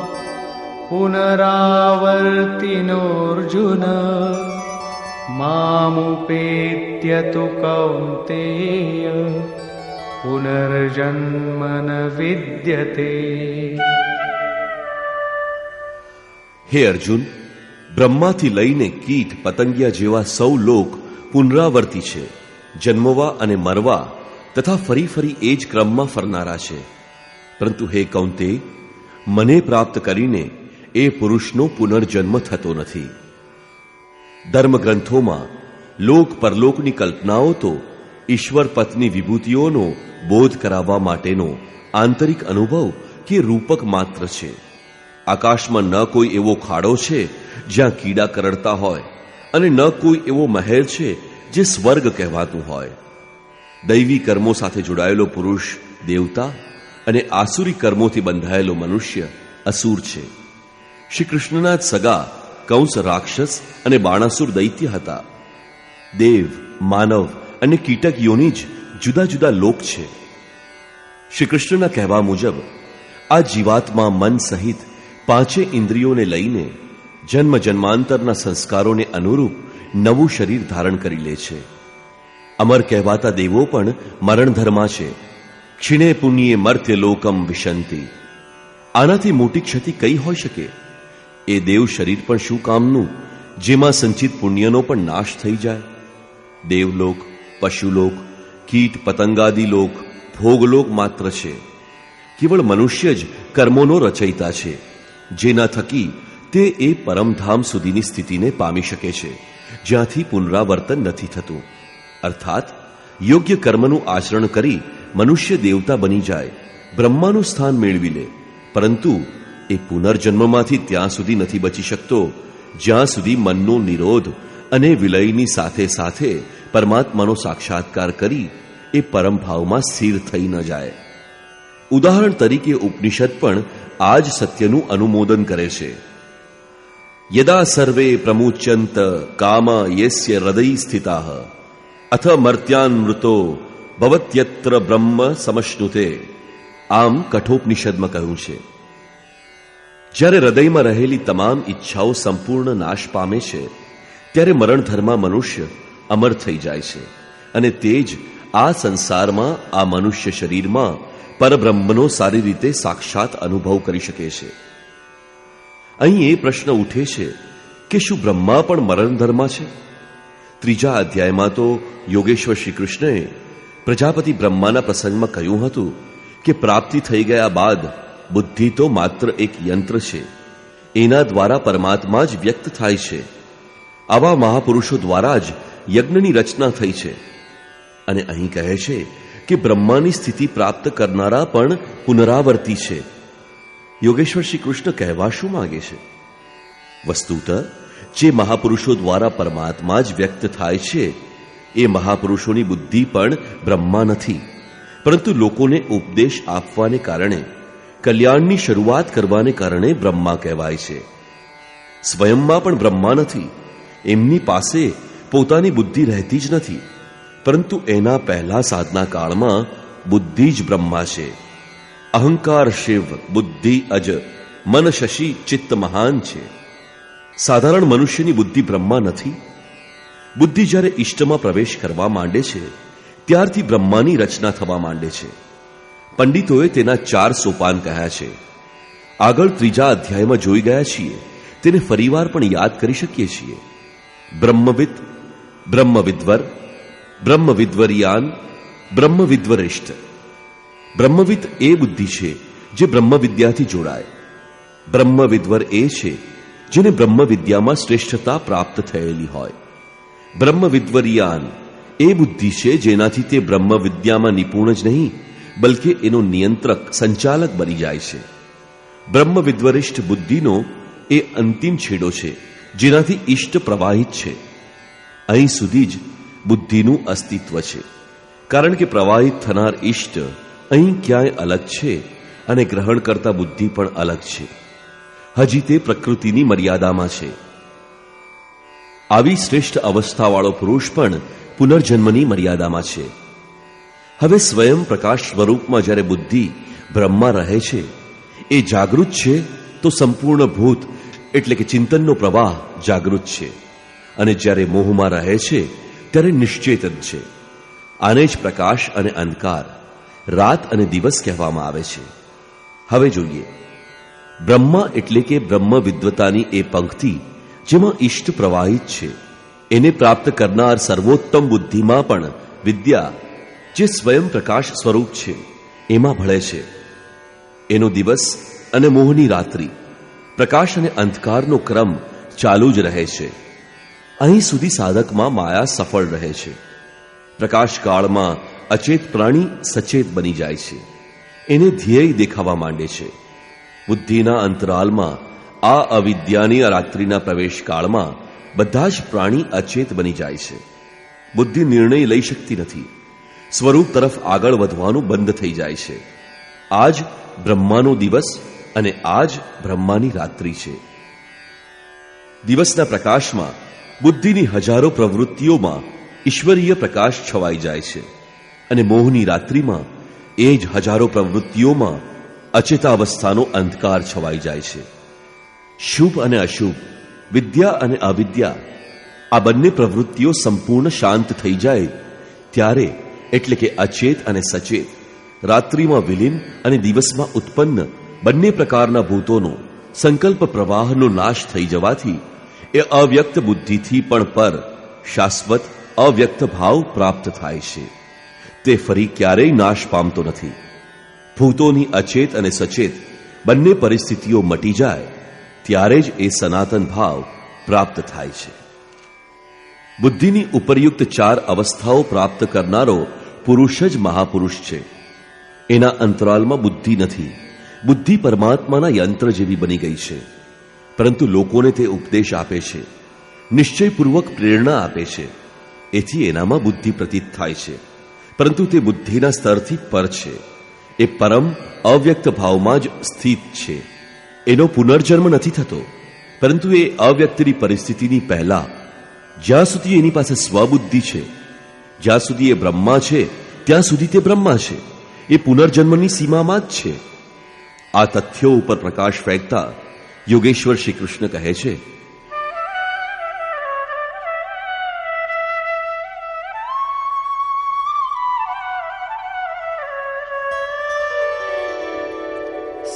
Speaker 2: પુનરાવર્તિનોર્જુન મામુપેત્ય તુ કૌંતેય પુનર્જન્મન વિદ્યતે.
Speaker 1: હે અર્જુન બ્રહ્માથી લઈને કીટ પતંગિયા જેવા સૌ લોક પુનરાવર્તી છે. જન્મવા અને મરવા તથા ફરી ફરી એ જ ક્રમમાં ફરનારા છે. પરંતુ હે કૌંતે, મને પ્રાપ્ત કરીને એ પુરુષનો પુનર્જન્મ થતો નથી. ધર્મગ્રંથોમાં લોક પરલોકની કલ્પનાઓ તો ઈશ્વર પત્ની વિભૂતિઓનો બોધ કરાવવા માટેનો આંતરિક અનુભવ કે રૂપક માત્ર છે. આકાશમાં ન કોઈ એવો ખાડો છે જ્યાં કીડા કરડતા હોય અને ન કોઈ એવો મહેલ છે જે સ્વર્ગ કહેવાતું હોય. દૈવી કર્મો સાથે જોડાયેલો પુરુષ, દેવતા અને આસુરી કર્મોથી બંધાયેલો મનુષ્ય અસુર છે. શ્રી કૃષ્ણના જ સગા કંસ, રાક્ષસ અને બાણાસુર દૈત્ય હતા. દેવ, માનવ અને કીટકીઓની જ જુદા જુદા લોક છે. શ્રી કૃષ્ણના કહેવા મુજબ, આ જીવાત્મા મન સહિત પાંચે ઇન્દ્રિયોને લઈને જન્મ જન્માંતરના સંસ્કારોને અનુરૂપ નવું શરીર ધારણ કરી લે છે. અમર કહેવાતા દેવો પણ મરણધર્મા છે. ક્ષીણે પુણ્યે મર્ત્ય લોકમ વિશંતિ. આનાથી મોટી ક્ષતિ કઈ હોઈ શકે? એ દેવ શરીર પણ શું કામનું? જેમાં સંચિત પુણ્યનો પણ નાશ થઈ જાય? દેવલોક, પશુલોક, કીટ પતંગાદિલોક ભોગલોક માત્ર છે. કેવળ મનુષ્ય જ કર્મોનો રચયિતા છે. જેના થકી તે એ પરમધામ સુધીની સ્થિતિને પામી શકે છે, જ્યાંથી પુનરાવર્તન નથી થતું. અર્થાત, યોગ્ય કર્મનું આચરણ કરી મનુષ્ય દેવતા બની જાય, બ્રહ્માનું સ્થાન મેળવી લે. પરંતુ એ પુનર્જન્મમાંથી ત્યાં સુધી નથી બચી શકતો, જ્યાં સુધી મનનો નિરોધ અને વિલયની સાથે સાથે પરમાત્માનો સાક્ષાત્કાર કરી એ પરમ ભાવમાં સ્થિર થઈ ન જાય. ઉદાહરણ તરીકે ઉપનિષદ પણ આ જ સત્યનું અનુમોદન કરે છે. યદા સર્વે પ્રમુચ્યંત કામ યસ્ય હૃદય સ્થિતા અથ મર્ત્યાનૃતો ભવત્યત્ર બ્રહ્મ સમશ્નુતે આમ કઠોપનિષદમાં કહ્યું છે જ્યારે હૃદયમાં રહેલી તમામ ઈચ્છાઓ સંપૂર્ણ નાશ પામે છે, ત્યારે મરણધર્મા મનુષ્ય અમર થઈ જાય છે અને તે જ આ સંસારમાં, આ મનુષ્ય શરીરમાં પરબ્રહ્મનો સારી રીતે સાક્ષાત અનુભવ કરી શકે છે. અહીં એ પ્રશ્ન ઉઠે છે કે શું બ્રહ્મા પણ મરણધર્મા છે? ત્રીજા અધ્યાયમાં તો યોગેશ્વર શ્રી કૃષ્ણએ પ્રજાપતિ બ્રહ્માના પ્રસંગમાં કહ્યું હતું કે પ્રાપ્તિ થઈ ગયા બાદ બુદ્ધિ તો માત્ર એક યંત્ર છે. એના દ્વારા પરમાત્મા જ વ્યક્ત થાય છે. આવા મહાપુરુષો દ્વારા જ યજ્ઞની રચના થઈ છે. અને અહીં કહે છે કે બ્રહ્માની સ્થિતિ પ્રાપ્ત કરનારા પણ પુનરાવર્તી છે. યોગેશ્વર શ્રી કૃષ્ણ કહેવા શું માગે છે. વસ્તુત, જે મહાપુરુષો દ્વારા પરમાત્મા જ વ્યક્ત થાય છે, એ મહાપુરુષોની બુદ્ધિ પણ બ્રહ્મા નથી. પરંતુ લોકોને ઉપદેશ આપવાને કારણે, કલ્યાણની શરૂઆત કરવાને કારણે બ્રહ્મા કહેવાય છે. સ્વયંમાં પણ બ્રહ્મા નથી. એમની પાસે પોતાની બુદ્ધિ રહેતી જ નથી. પરંતુ એના પહેલા સાધના કાળમાં બુદ્ધિ જ બ્રહ્મા છે. અહંકાર શિવ, બુદ્ધિ અજ, મન શશી, ચિત્ત મહાન છે. સાધારણ મનુષ્યની બુદ્ધિ બ્રહ્મા નથી. બુદ્ધિ જ્યારે ઈષ્ટમાં પ્રવેશ કરવા માંડે છે, ત્યારથી બ્રહ્માની રચના થવા માંડે છે. પંડિતોએ તેના ચાર સોપાન કહ્યા છે. આગળ ત્રીજા અધ્યાયમાં જોઈ ગયા છીએ, તેને ફરીવાર પણ યાદ કરી શકીએ છીએ. બ્રહ્મવિદ, બ્રહ્મવિદ્વર, બ્રહ્મવિદ્વરિયાન, બ્રહ્મવિદ્વરિષ્ઠ. બ્રહ્મવિદ એ બુદ્ધિ છે, જે બ્રહ્મવિદ્યાથી જોડાય. બ્રહ્મવિદ્વર એ છે, જેને બ્રહ્મવિદ્યામાં શ્રેષ્ઠતા પ્રાપ્ત થયેલી હોય. બ્રહ્મવિદ્વરિયાન એ બુદ્ધિ છે, જેનાથી તે બ્રહ્મવિદ્યામાં નિપુણ જ નહીં, બલકે એનો નિયંત્રક, સંચાલક બની જાય છે. બ્રહ્મવિદ્વરિષ્ઠ બુદ્ધિનો એ અંતિમ છેડો છે, જેનાથી ઈષ્ટ પ્રવાહિત છે. અહીં સુધી જ બુદ્ધિનું અસ્તિત્વ છે. કારણ કે પ્રવાહિત થનાર ઈષ્ટ અહીં ક્યાંય અલગ છે અને ગ્રહણ કરતા બુદ્ધિ પણ અલગ છે. હજી તે પ્રકૃતિની મર્યાદામાં છે. આવી શ્રેષ્ઠ અવસ્થાવાળો પુરુષ પણ પુનર્જન્મની મર્યાદામાં છે. હવે સ્વયં પ્રકાશ સ્વરૂપમાં જ્યારે બુદ્ધિ બ્રહ્મમાં રહે છે, એ જાગૃત છે તો સંપૂર્ણ ભૂત, એટલે કે ચિંતનનો પ્રવાહ જાગૃત છે. અને જ્યારે મોહમાં રહે છે, ત્યારે નિશ્ચેતન છે. આને જ પ્રકાશ અને અંધકાર રાત અને દિવસ કહેવામાં આવે છે. હવે જોઈએ. બ્રહ્મા એટલે કે બ્રહ્મ વિદ્વતાની એ પંક્તિ, જેમાં ઈષ્ટ પ્રવાહિત છે. એને પ્રાપ્ત કરનાર સર્વોત્તમ બુદ્ધિમાં પણ વિદ્યા, જે સ્વયં પ્રકાશ સ્વરૂપ છે, એમાં ભળે છે. એનો દિવસ અને મોહની રાત્રિ, પ્રકાશ અને અંધકારનો ક્રમ ચાલુ જ રહે છે. અહીં સુધી સાધકમાં માયા સફળ રહે છે. પ્રકાશ કાળમાં અચેત પ્રાણી સચેત બની જાય છે. એને ધ્યેય દેખાવા માંડે છે. બુદ્ધિના અંતરાલમાં, આ અવિદ્યાની રાત્રિના પ્રવેશકાળમાં, બધા જ પ્રાણી અચેત બની જાય છે. બુદ્ધિ નિર્ણય લઈ શકતી નથી. સ્વરૂપ તરફ આગળ વધવાનું બંધ થઈ જાય છે. આજ બ્રહ્માનો દિવસ અને આજ બ્રહ્માની રાત્રિ છે. દિવસના પ્રકાશમાં બુદ્ધિની હજારો પ્રવૃત્તિઓમાં ઈશ્વરીય પ્રકાશ છવાઈ જાય છે. અને મોહની રાત્રિમાં એ જ હજારો પ્રવૃત્તિઓમાં અચેતાવસ્થાનો અંધકાર છવાઈ જાય છે. શુભ અને અશુભ, વિદ્યા અને અવિદ્યા, આ બંને પ્રવૃત્તિઓ સંપૂર્ણ શાંત થઈ જાય ત્યારે એટલે કે અચેત અને સચેત, રાત્રિમાં વિલીન અને દિવસમાં ઉત્પન્ન બંને પ્રકારના ભૂતોનો સંકલ્પ પ્રવાહનો નાશ થઈ જવાથી એ અવ્યક્ત બુદ્ધિથી પણ પર શાશ્વત અવ્યક્ત ભાવ પ્રાપ્ત થાય છે. તે ફરી ક્યારેય નાશ પામતો નથી. ભૂતોની અચેત અને સચેત બંને પરિસ્થિતિઓ મટી જાય, ત્યારે જ એ સનાતન ભાવ પ્રાપ્ત થાય છે. બુદ્ધિની ઉપરયુક્ત ચાર અવસ્થાઓ પ્રાપ્ત કરનારો પુરુષ જ મહાપુરુષ છે. એના અંતરાલમાં બુદ્ધિ નથી. બુદ્ધિ પરમાત્માના યંત્ર જેવી બની ગઈ છે. પરંતુ લોકોને તે ઉપદેશ આપે છે. નિશ્ચયપૂર્વક પ્રેરણા આપે છે. એથી એનામાં બુદ્ધિ પ્રતીત થાય છે. પરંતુ તે બુદ્ધિના સ્તરથી પર છે. એ પરમ, અવ્યક્ત ભાવમાં જ સ્થિત છે. એનો પુનર્જન્મ નથી થતો, પરંતુ એ અવ્યક્તની પરિસ્થિતિની પહેલા, જ્યાં સુધી એની પાસે સ્વબુદ્ધિ છે, જ્યાં સુધી એ બ્રહ્મા છે, ત્યાં સુધી તે બ્રહ્મા છે. એ પુનર્જન્મની સીમામાં જ છે. આ તથ્યો ઉપર પ્રકાશ ફેંકતા યોગેશ્વર શ્રી કૃષ્ણ કહે છે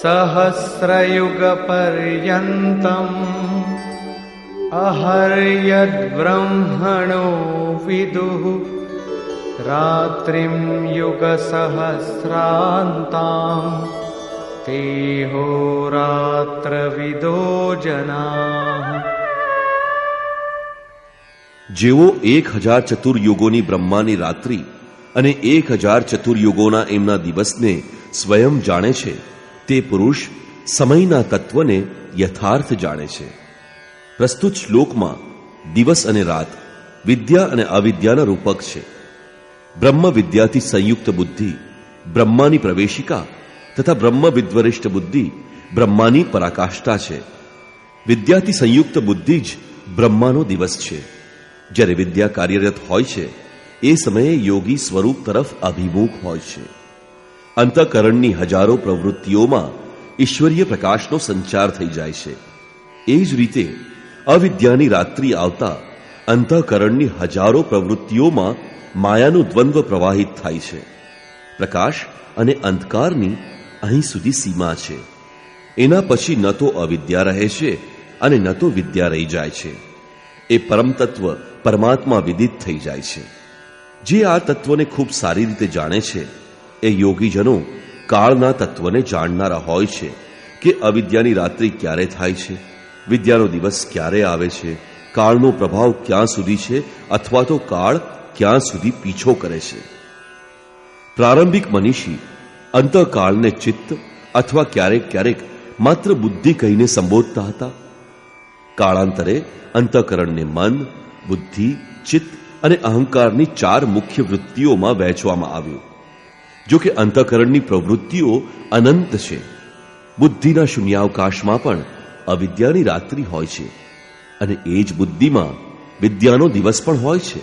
Speaker 2: सहस्रयुगपर्यन्तम् अहर्यद्ब्रह्मणो विदुः रात्रिं युगसहस्रान्ताम् तेहोरात्रविदो जनाः
Speaker 1: જેવો એક હજાર ચતુર્યુગોની બ્રહ્માની રાત્રિ અને એક હજાર ચતુર્યુગોના એમના દિવસને સ્વયં જાણે છે તે પુરુષ સમયના તત્વને યથાર્થ જાણે છે. પ્રસ્તુત શ્લોકમાં દિવસ અને રાત વિદ્યા અને અવિદ્યાના રૂપક છે. બ્રહ્મ વિદ્યાથી સંયુક્ત બુદ્ધિ, બ્રહ્માની પ્રવેશિકા તથા બ્રહ્મ વિદ્વરિષ્ઠ બુદ્ધિ બ્રહ્માની પરાકાષ્ઠા છે. વિદ્યાથી સંયુક્ત બુદ્ધિ જ બ્રહ્માનો દિવસ છે. જ્યારે વિદ્યા કાર્યરત હોય છે, એ સમયે યોગી સ્વરૂપ તરફ અભિમુખ હોય છે. અંતઃકરણની હજારો પ્રવૃત્તિઓમાં ઈશ્વરીય પ્રકાશનો સંચાર થઈ જાય છે. એ જ રીતે અવિદ્યાની રાત્રિ આવતા અંતઃકરણની હજારો પ્રવૃત્તિઓમાં માયાનું દ્વંદ્વ પ્રવાહિત થાય છે. પ્રકાશ અને અંધકારની અહીં સુધી સીમા છે. એના પછી ન તો અવિદ્યા રહે છે અને ન તો વિદ્યા રહી જાય છે. એ પરમ તત્વ પરમાત્મા વિદિત થઈ જાય છે. જે આ તત્વને ખૂબ સારી રીતે જાણે છે એ યોગીજનો કાળના તત્વને જાણનારા હોય છે કે અવિદ્યાની રાત્રિ ક્યારે થાય છે, વિદ્યાનો દિવસ ક્યારે આવે છે, કાળનો પ્રભાવ ક્યાં સુધી છે અથવા તો કાળ ક્યાં સુધી પીછો કરે છે. પ્રારંભિક મનીષી અંતકાળને ચિત્ત અથવા ક્યારેક ક્યારેક માત્ર બુદ્ધિ કહીને સંબોધતા હતા. કાળાંતરે અંતકરણને મન, બુદ્ધિ, ચિત્ત અને અહંકારની ચાર મુખ્ય વૃત્તિઓમાં વહેંચવામાં આવ્યું. જો કે અંતઃકરણની પ્રવૃત્તિઓ અનંત છે. બુદ્ધિના શૂન્યાવકાશમાં પણ અવિદ્યાની રાત્રિ હોય છે અને એ જ બુદ્ધિમાં વિદ્યાનો દિવસ પણ હોય છે.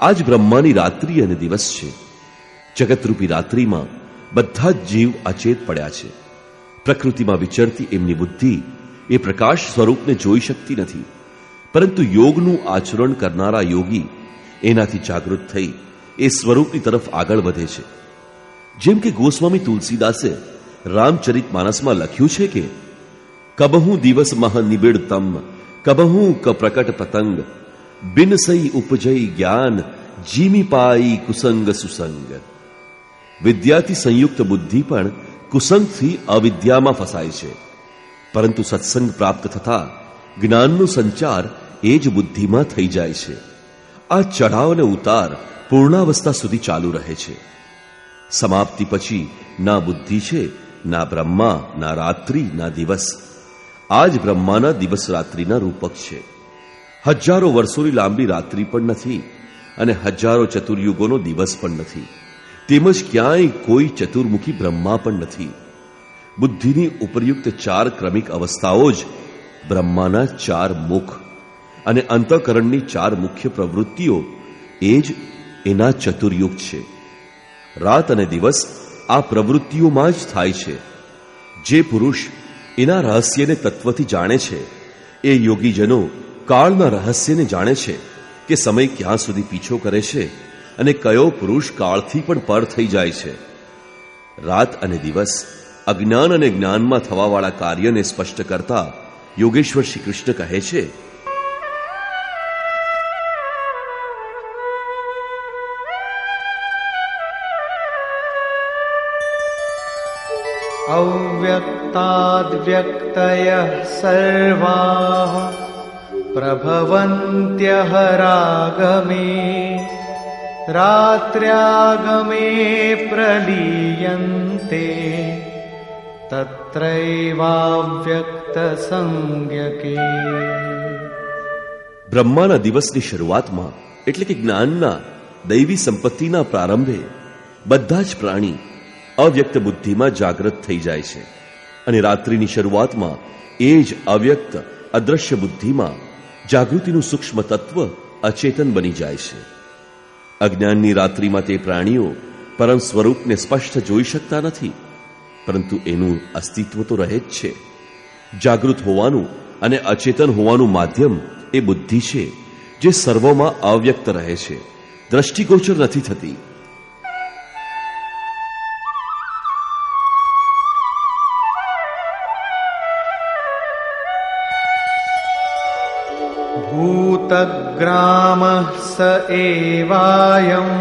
Speaker 1: આજ બ્રહ્માની રાત્રિ અને દિવસ છે. જગતરૂપી રાત્રિમાં બધા જ જીવ અચેત પડ્યા છે. પ્રકૃતિમાં વિચરતી એમની બુદ્ધિ એ પ્રકાશ સ્વરૂપને જોઈ શકતી નથી. પરંતુ યોગનું આચરણ કરનારા યોગી એનાથી જાગૃત થઈ એ સ્વરૂપની તરફ આગળ વધે છે. જેમ કે ગોસ્વામી તુલસીદાસે રામચરિત માનસમાં લખ્યું છે કે, કબહું દિવસ મહ નિબિડતમ, કબહું ક પ્રકટ પતંગ, બિન સઈ ઉપજઈ જ્ઞાન, જીમી પાઈ કુસંગ સુસંગ. વિદ્યાથી સંયુક્ત બુદ્ધિ પણ કુસંગથી અવિદ્યામાં ફસાય છે. પરંતુ સત્સંગ પ્રાપ્ત થતા જ્ઞાનનો સંચાર એ જ બુદ્ધિમાં થઈ જાય છે. આ ચઢાવ અને ઉતાર પૂર્ણાવસ્થા સુધી ચાલુ રહે છે. સમાપ્તિ પછી ના બુદ્ધિ છે, ના બ્રહ્મા, ના રાત્રિ, ના દિવસ. આ જ બ્રહ્માના દિવસ રાત્રિના રૂપક છે. હજારો વર્ષોની લાંબી રાત્રિ પણ નથી અને હજારો ચતુર્યુગોનો દિવસ પણ નથી. તેમજ ક્યાંય કોઈ ચતુર્મુખી બ્રહ્મા પણ નથી. બુદ્ધિની ઉપરયુક્ત ચાર ક્રમિક અવસ્થાઓ જ બ્રહ્માના ચાર મુખ અને અંતઃકરણની ચાર મુખ્ય પ્રવૃત્તિઓ એ જ એના ચતુર્યુગ છે. રાત અને દિવસ આ પ્રવૃત્તિઓમાં જ થાય છે. જે પુરુષ એના રહસ્યને તત્વથી જાણે છે, એ યોગીજનો કાળના રહસ્યને જાણે છે કે સમય ક્યાં સુધી પીછો કરે છે અને કયો પુરુષ કાળથી પણ પર થઈ જાય છે. રાત અને દિવસ અજ્ઞાન અને જ્ઞાનમાં થવાવાળા કાર્યને સ્પષ્ટ કરતા યોગેશ્વર શ્રી કૃષ્ણ કહે છે
Speaker 2: अव्यक्ताद्व्यक्तयः सर्वाः प्रभवन्त्यः रागमे रात्र्यागमे प्रलीयन्ते તત્રૈવાવ્યક્તસંજ્ઞકે
Speaker 1: બ્રહ્માના દિવસની શરૂઆતમાં એટલે કે જ્ઞાનના દૈવી સંપત્તિના પ્રારંભે બધા જ પ્રાણી અવ્યક્ત બુદ્ધિમાં જાગૃત થઈ જાય છે અને રાત્રિની શરૂઆતમાં એ જ અવ્યક્ત અદ્રશ્ય બુદ્ધિમાં જાગૃતિનું સૂક્ષ્મ તત્વ અચેતન બની જાય છે. અજ્ઞાનની રાત્રિમાં તે પ્રાણીઓ પરમ સ્વરૂપને સ્પષ્ટ જોઈ શકતા નથી, પરંતુ એનું અસ્તિત્વ તો રહે જ છે. જાગૃત હોવાનું અને અચેતન હોવાનું માધ્યમ એ બુદ્ધિ છે, જે સર્વમાં અવ્યક્ત રહે છે. દ્રષ્ટિગોચર નથી થતી.
Speaker 2: भूतग्रामः स एवायम्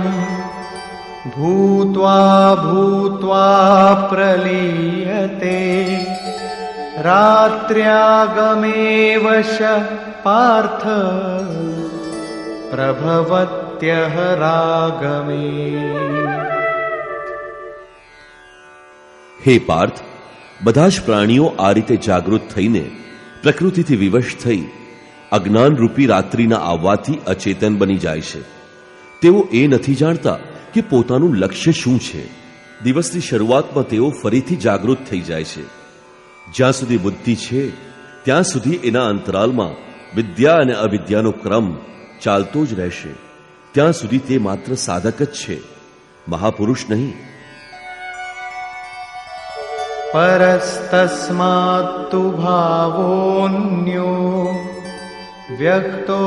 Speaker 2: भूत्वा भूत्वा प्रलीयते रात्र्यागमेव श पार्थ प्रभवत्यः रागमे
Speaker 1: હે પાર્થ બધા જ પ્રાણીઓ આ રીતે જાગૃત થઈને પ્રકૃતિથી વિવશ થઈ અજ્ઞાનરૂપી રાત્રિના આવવાથી અચેતન બની જાય છે. તેઓ એ નથી જાણતા કે પોતાનું લક્ષ્ય શું છે. દિવસની શરૂઆતમાં તેઓ ફરીથી જાગૃત થઈ જાય છે. જ્યાં સુધી બુદ્ધિ છે, ત્યાં સુધી એના અંતરાલમાં વિદ્યા અને અવિદ્યાનો ક્રમ ચાલતો જ રહેશે. ત્યાં સુધી તે માત્ર સાધક જ છે. મહાપુરુષ નહીં.
Speaker 2: પરસ્તસ્માત્તુ ભાવોન્યો व्यक्तो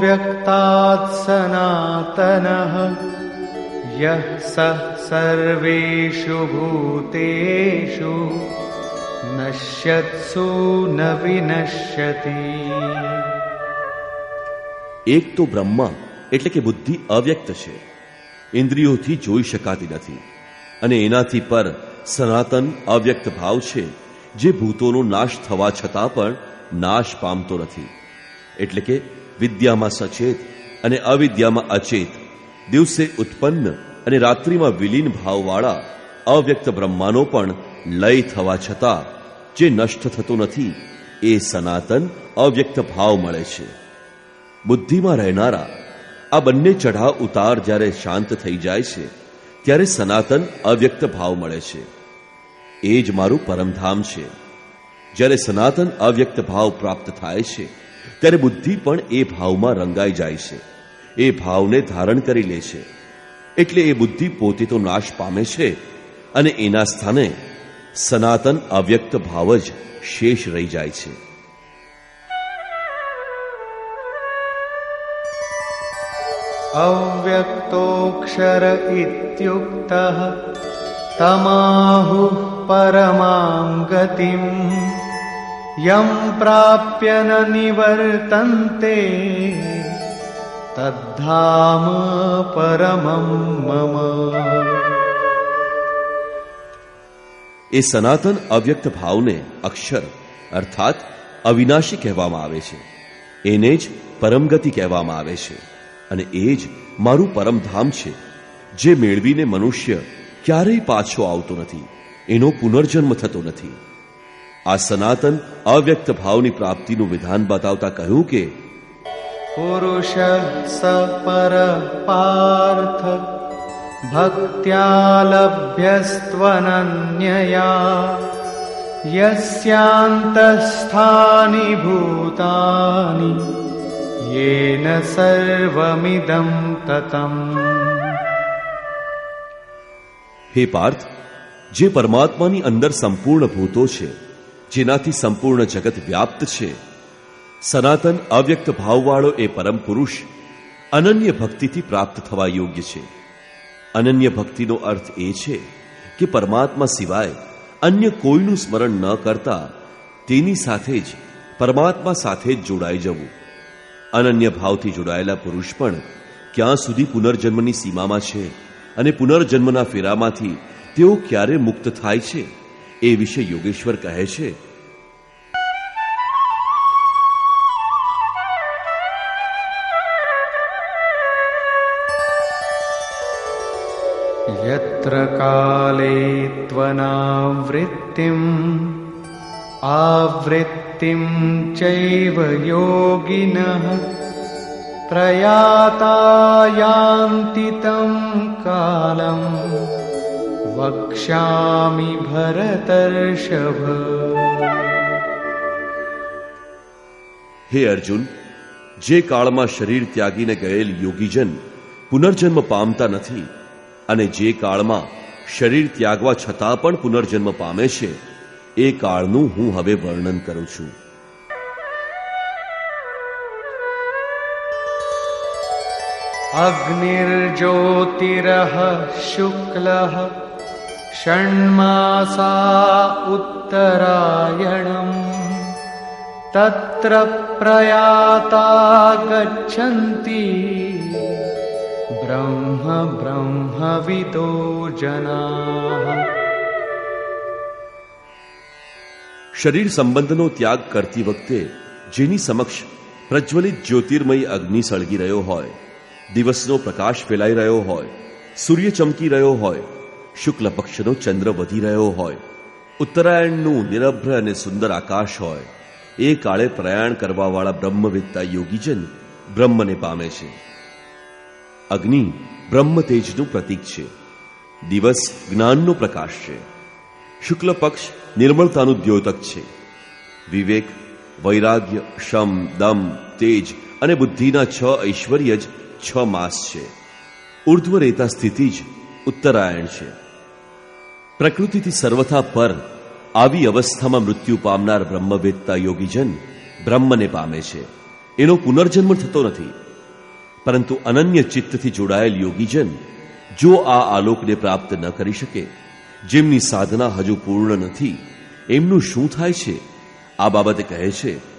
Speaker 2: व्यक्तात् सनातनः यः सः सर्वेषु भूतेषु नश्यत्सु न विनश्यति
Speaker 1: એક તો બ્રહ્મા એટલે કે બુદ્ધિ અવ્યક્ત છે ઇન્દ્રિયોથી જોઈ શકાતી નથી અને એનાથી પર સનાતન અવ્યક્ત ભાવ છે જે ભૂતોનો નાશ થવા છતાં પણ નાશ પામતો નથી એટલે કે વિદ્યામાં સચેત અને અવિદ્યામાં અચેત, દિવસે ઉત્પન્ન અને રાત્રિમાં વિલીન ભાવવાળા, અવ્યક્ત બ્રહ્માનો પણ લય થવા છતાં, જે નષ્ટ થતો નથી, એ સનાતન અવ્યક્ત ભાવ મળે છે. બુદ્ધિમાં રહેનારા, આ બંને ચઢાવ ઉતાર જ્યારે શાંત થઈ જાય છે, ત્યારે સનાતન અવ્યક્ત ભાવ મળે છે. એ જ મારું પરમધામ છે. જ્યારે સનાતન અવ્યક્ત ભાવ પ્રાપ્ત થાય છે ત્યારે બુદ્ધિ પણ એ ભાવમાં રંગાઈ જાય છે. એ ભાવને ધારણ કરી લે છે. એટલે એ બુદ્ધિ પોતે તો નાશ પામે છે અને એના સ્થાને સનાતન અવ્યક્ત ભાવ જ શેષ રહી જાય છે.
Speaker 2: અવ્યક્તોક્ષર ઇત્યુક્ત તમાહુ પરમામ ગતિમ यं प्राप्य न निवर्तन्ते तद्धाम परमं मम
Speaker 1: એ સનાતન અવ્યક્ત ભાવને અક્ષર અર્થાત અવિનાશી કહેવામાં આવે છે એને જ પરમગતિ કહેવામાં આવે છે અને એ જ મારું પરમધામ છે જે મેળવીને મનુષ્ય ક્યારેય પાછો આવતો નથી એનો પુનર્જન્મ થતો નથી આ સનાતન અવ્યક્ત ભાવની પ્રાપ્તિનું વિધાન બતાવતા કહ્યું કે
Speaker 2: પુરુષ સપર પાર્થ ભક્ત્યાલભ્યસ્ત્વનન્યયા યસ્યાંતસ્થાનિ ભૂતાનિ યેન સર્વમિદમ તતમ
Speaker 1: હે પાર્થ જે પરમાત્માની અંદર સંપૂર્ણ ભૂતો છે જેનાથી સંપૂર્ણ જગત વ્યાપ્ત છે. સનાતન અવ્યક્ત ભાવવાળો એ પરમ પુરુષ અનન્ય ભક્તિથી પ્રાપ્ત થવા યોગ્ય છે. અનન્ય ભક્તિનો અર્થ એ છે કે પરમાત્મા સિવાય અન્ય કોઈનું સ્મરણ ન કરતા તેની સાથે જ પરમાત્મા સાથે જ જોડાઈ જવું. અનન્ય ભાવથી જોડાયેલા પુરુષ પણ ક્યાં સુધી પુનર્જન્મની સીમામાં છે અને પુનર્જન્મના ફેરામાંથી તેઓ ક્યારે મુક્ત થાય છે? એ વિશે યોગેશ્વર કહે છે
Speaker 2: यत्र काले त्वनावृत्तिम् आवृत्तिं चैव योगिनः प्रयाता यान्ति तं कालम् वक्ष्यामि भरतर्षभ
Speaker 1: હે અર્જુન જે કાળમાં શરીર ત્યાગીને ગયેલ યોગીજન પુનર્જન્મ પામતા નથી અને જે કાળમાં શરીર ત્યાગવા છતાં પણ પુનર્જન્મ પામે છે એ કાળનું હું હવે વર્ણન કરું છું
Speaker 2: अग्निर्ज्योतिरः शुक्लः षण्मासा उत्तरायणम् तत्र प्रयाता गच्छन्ति ब्रह्म ब्रह्मविदो जनाः
Speaker 1: શરીર સંબંધનો ત્યાગ કરતી વખતે જેની સમક્ષ પ્રજ્વલિત જ્યોતિર્મય અગ્નિ સળગી રહ્યો હોય દિવસનો પ્રકાશ ફેલાઈ રહ્યો હોય સૂર્ય ચમકી રહ્યો હોય શુક્લ પક્ષનો ચંદ્ર વધી રહ્યો હોય, ઉત્તરાયણનું નિરભ્ર અને સુંદર આકાશ હોય, એ કાળે પ્રયાણ કરવાવાળા બ્રહ્મવિદતા યોગીજન બ્રહ્મને પામે છે. અગ્નિ બ્રહ્મ તેજનું પ્રતીક છે. દિવસ જ્ઞાનનો પ્રકાશ છે. શુક્લ પક્ષ નિર્મળતાનું દ્યોતક છે. વિવેક, વૈરાગ્ય, શમ, દમ, તેજ અને બુદ્ધિના છ ઐશ્વર્ય જ છ માસ છે. ઉર્ધ્વ રેતા સ્થિતિ જ ઉત્તરાયણ છે. પ્રકૃતિથી સર્વથા પર આવી અવસ્થામાં મૃત્યુ પામનાર બ્રહ્મવેદતા યોગીજન બ્રહ્મને પામે છે. એનો પુનર્જન્મ થતો નથી. પરંતુ અનન્ય ચિત્તથી જોડાયેલ યોગીજન જો આ આલોકને પ્રાપ્ત ન કરી શકે, જેમની સાધના હજુ પૂર્ણ નથી, એમનું શું થાય છે? આ બાબતે કહે છે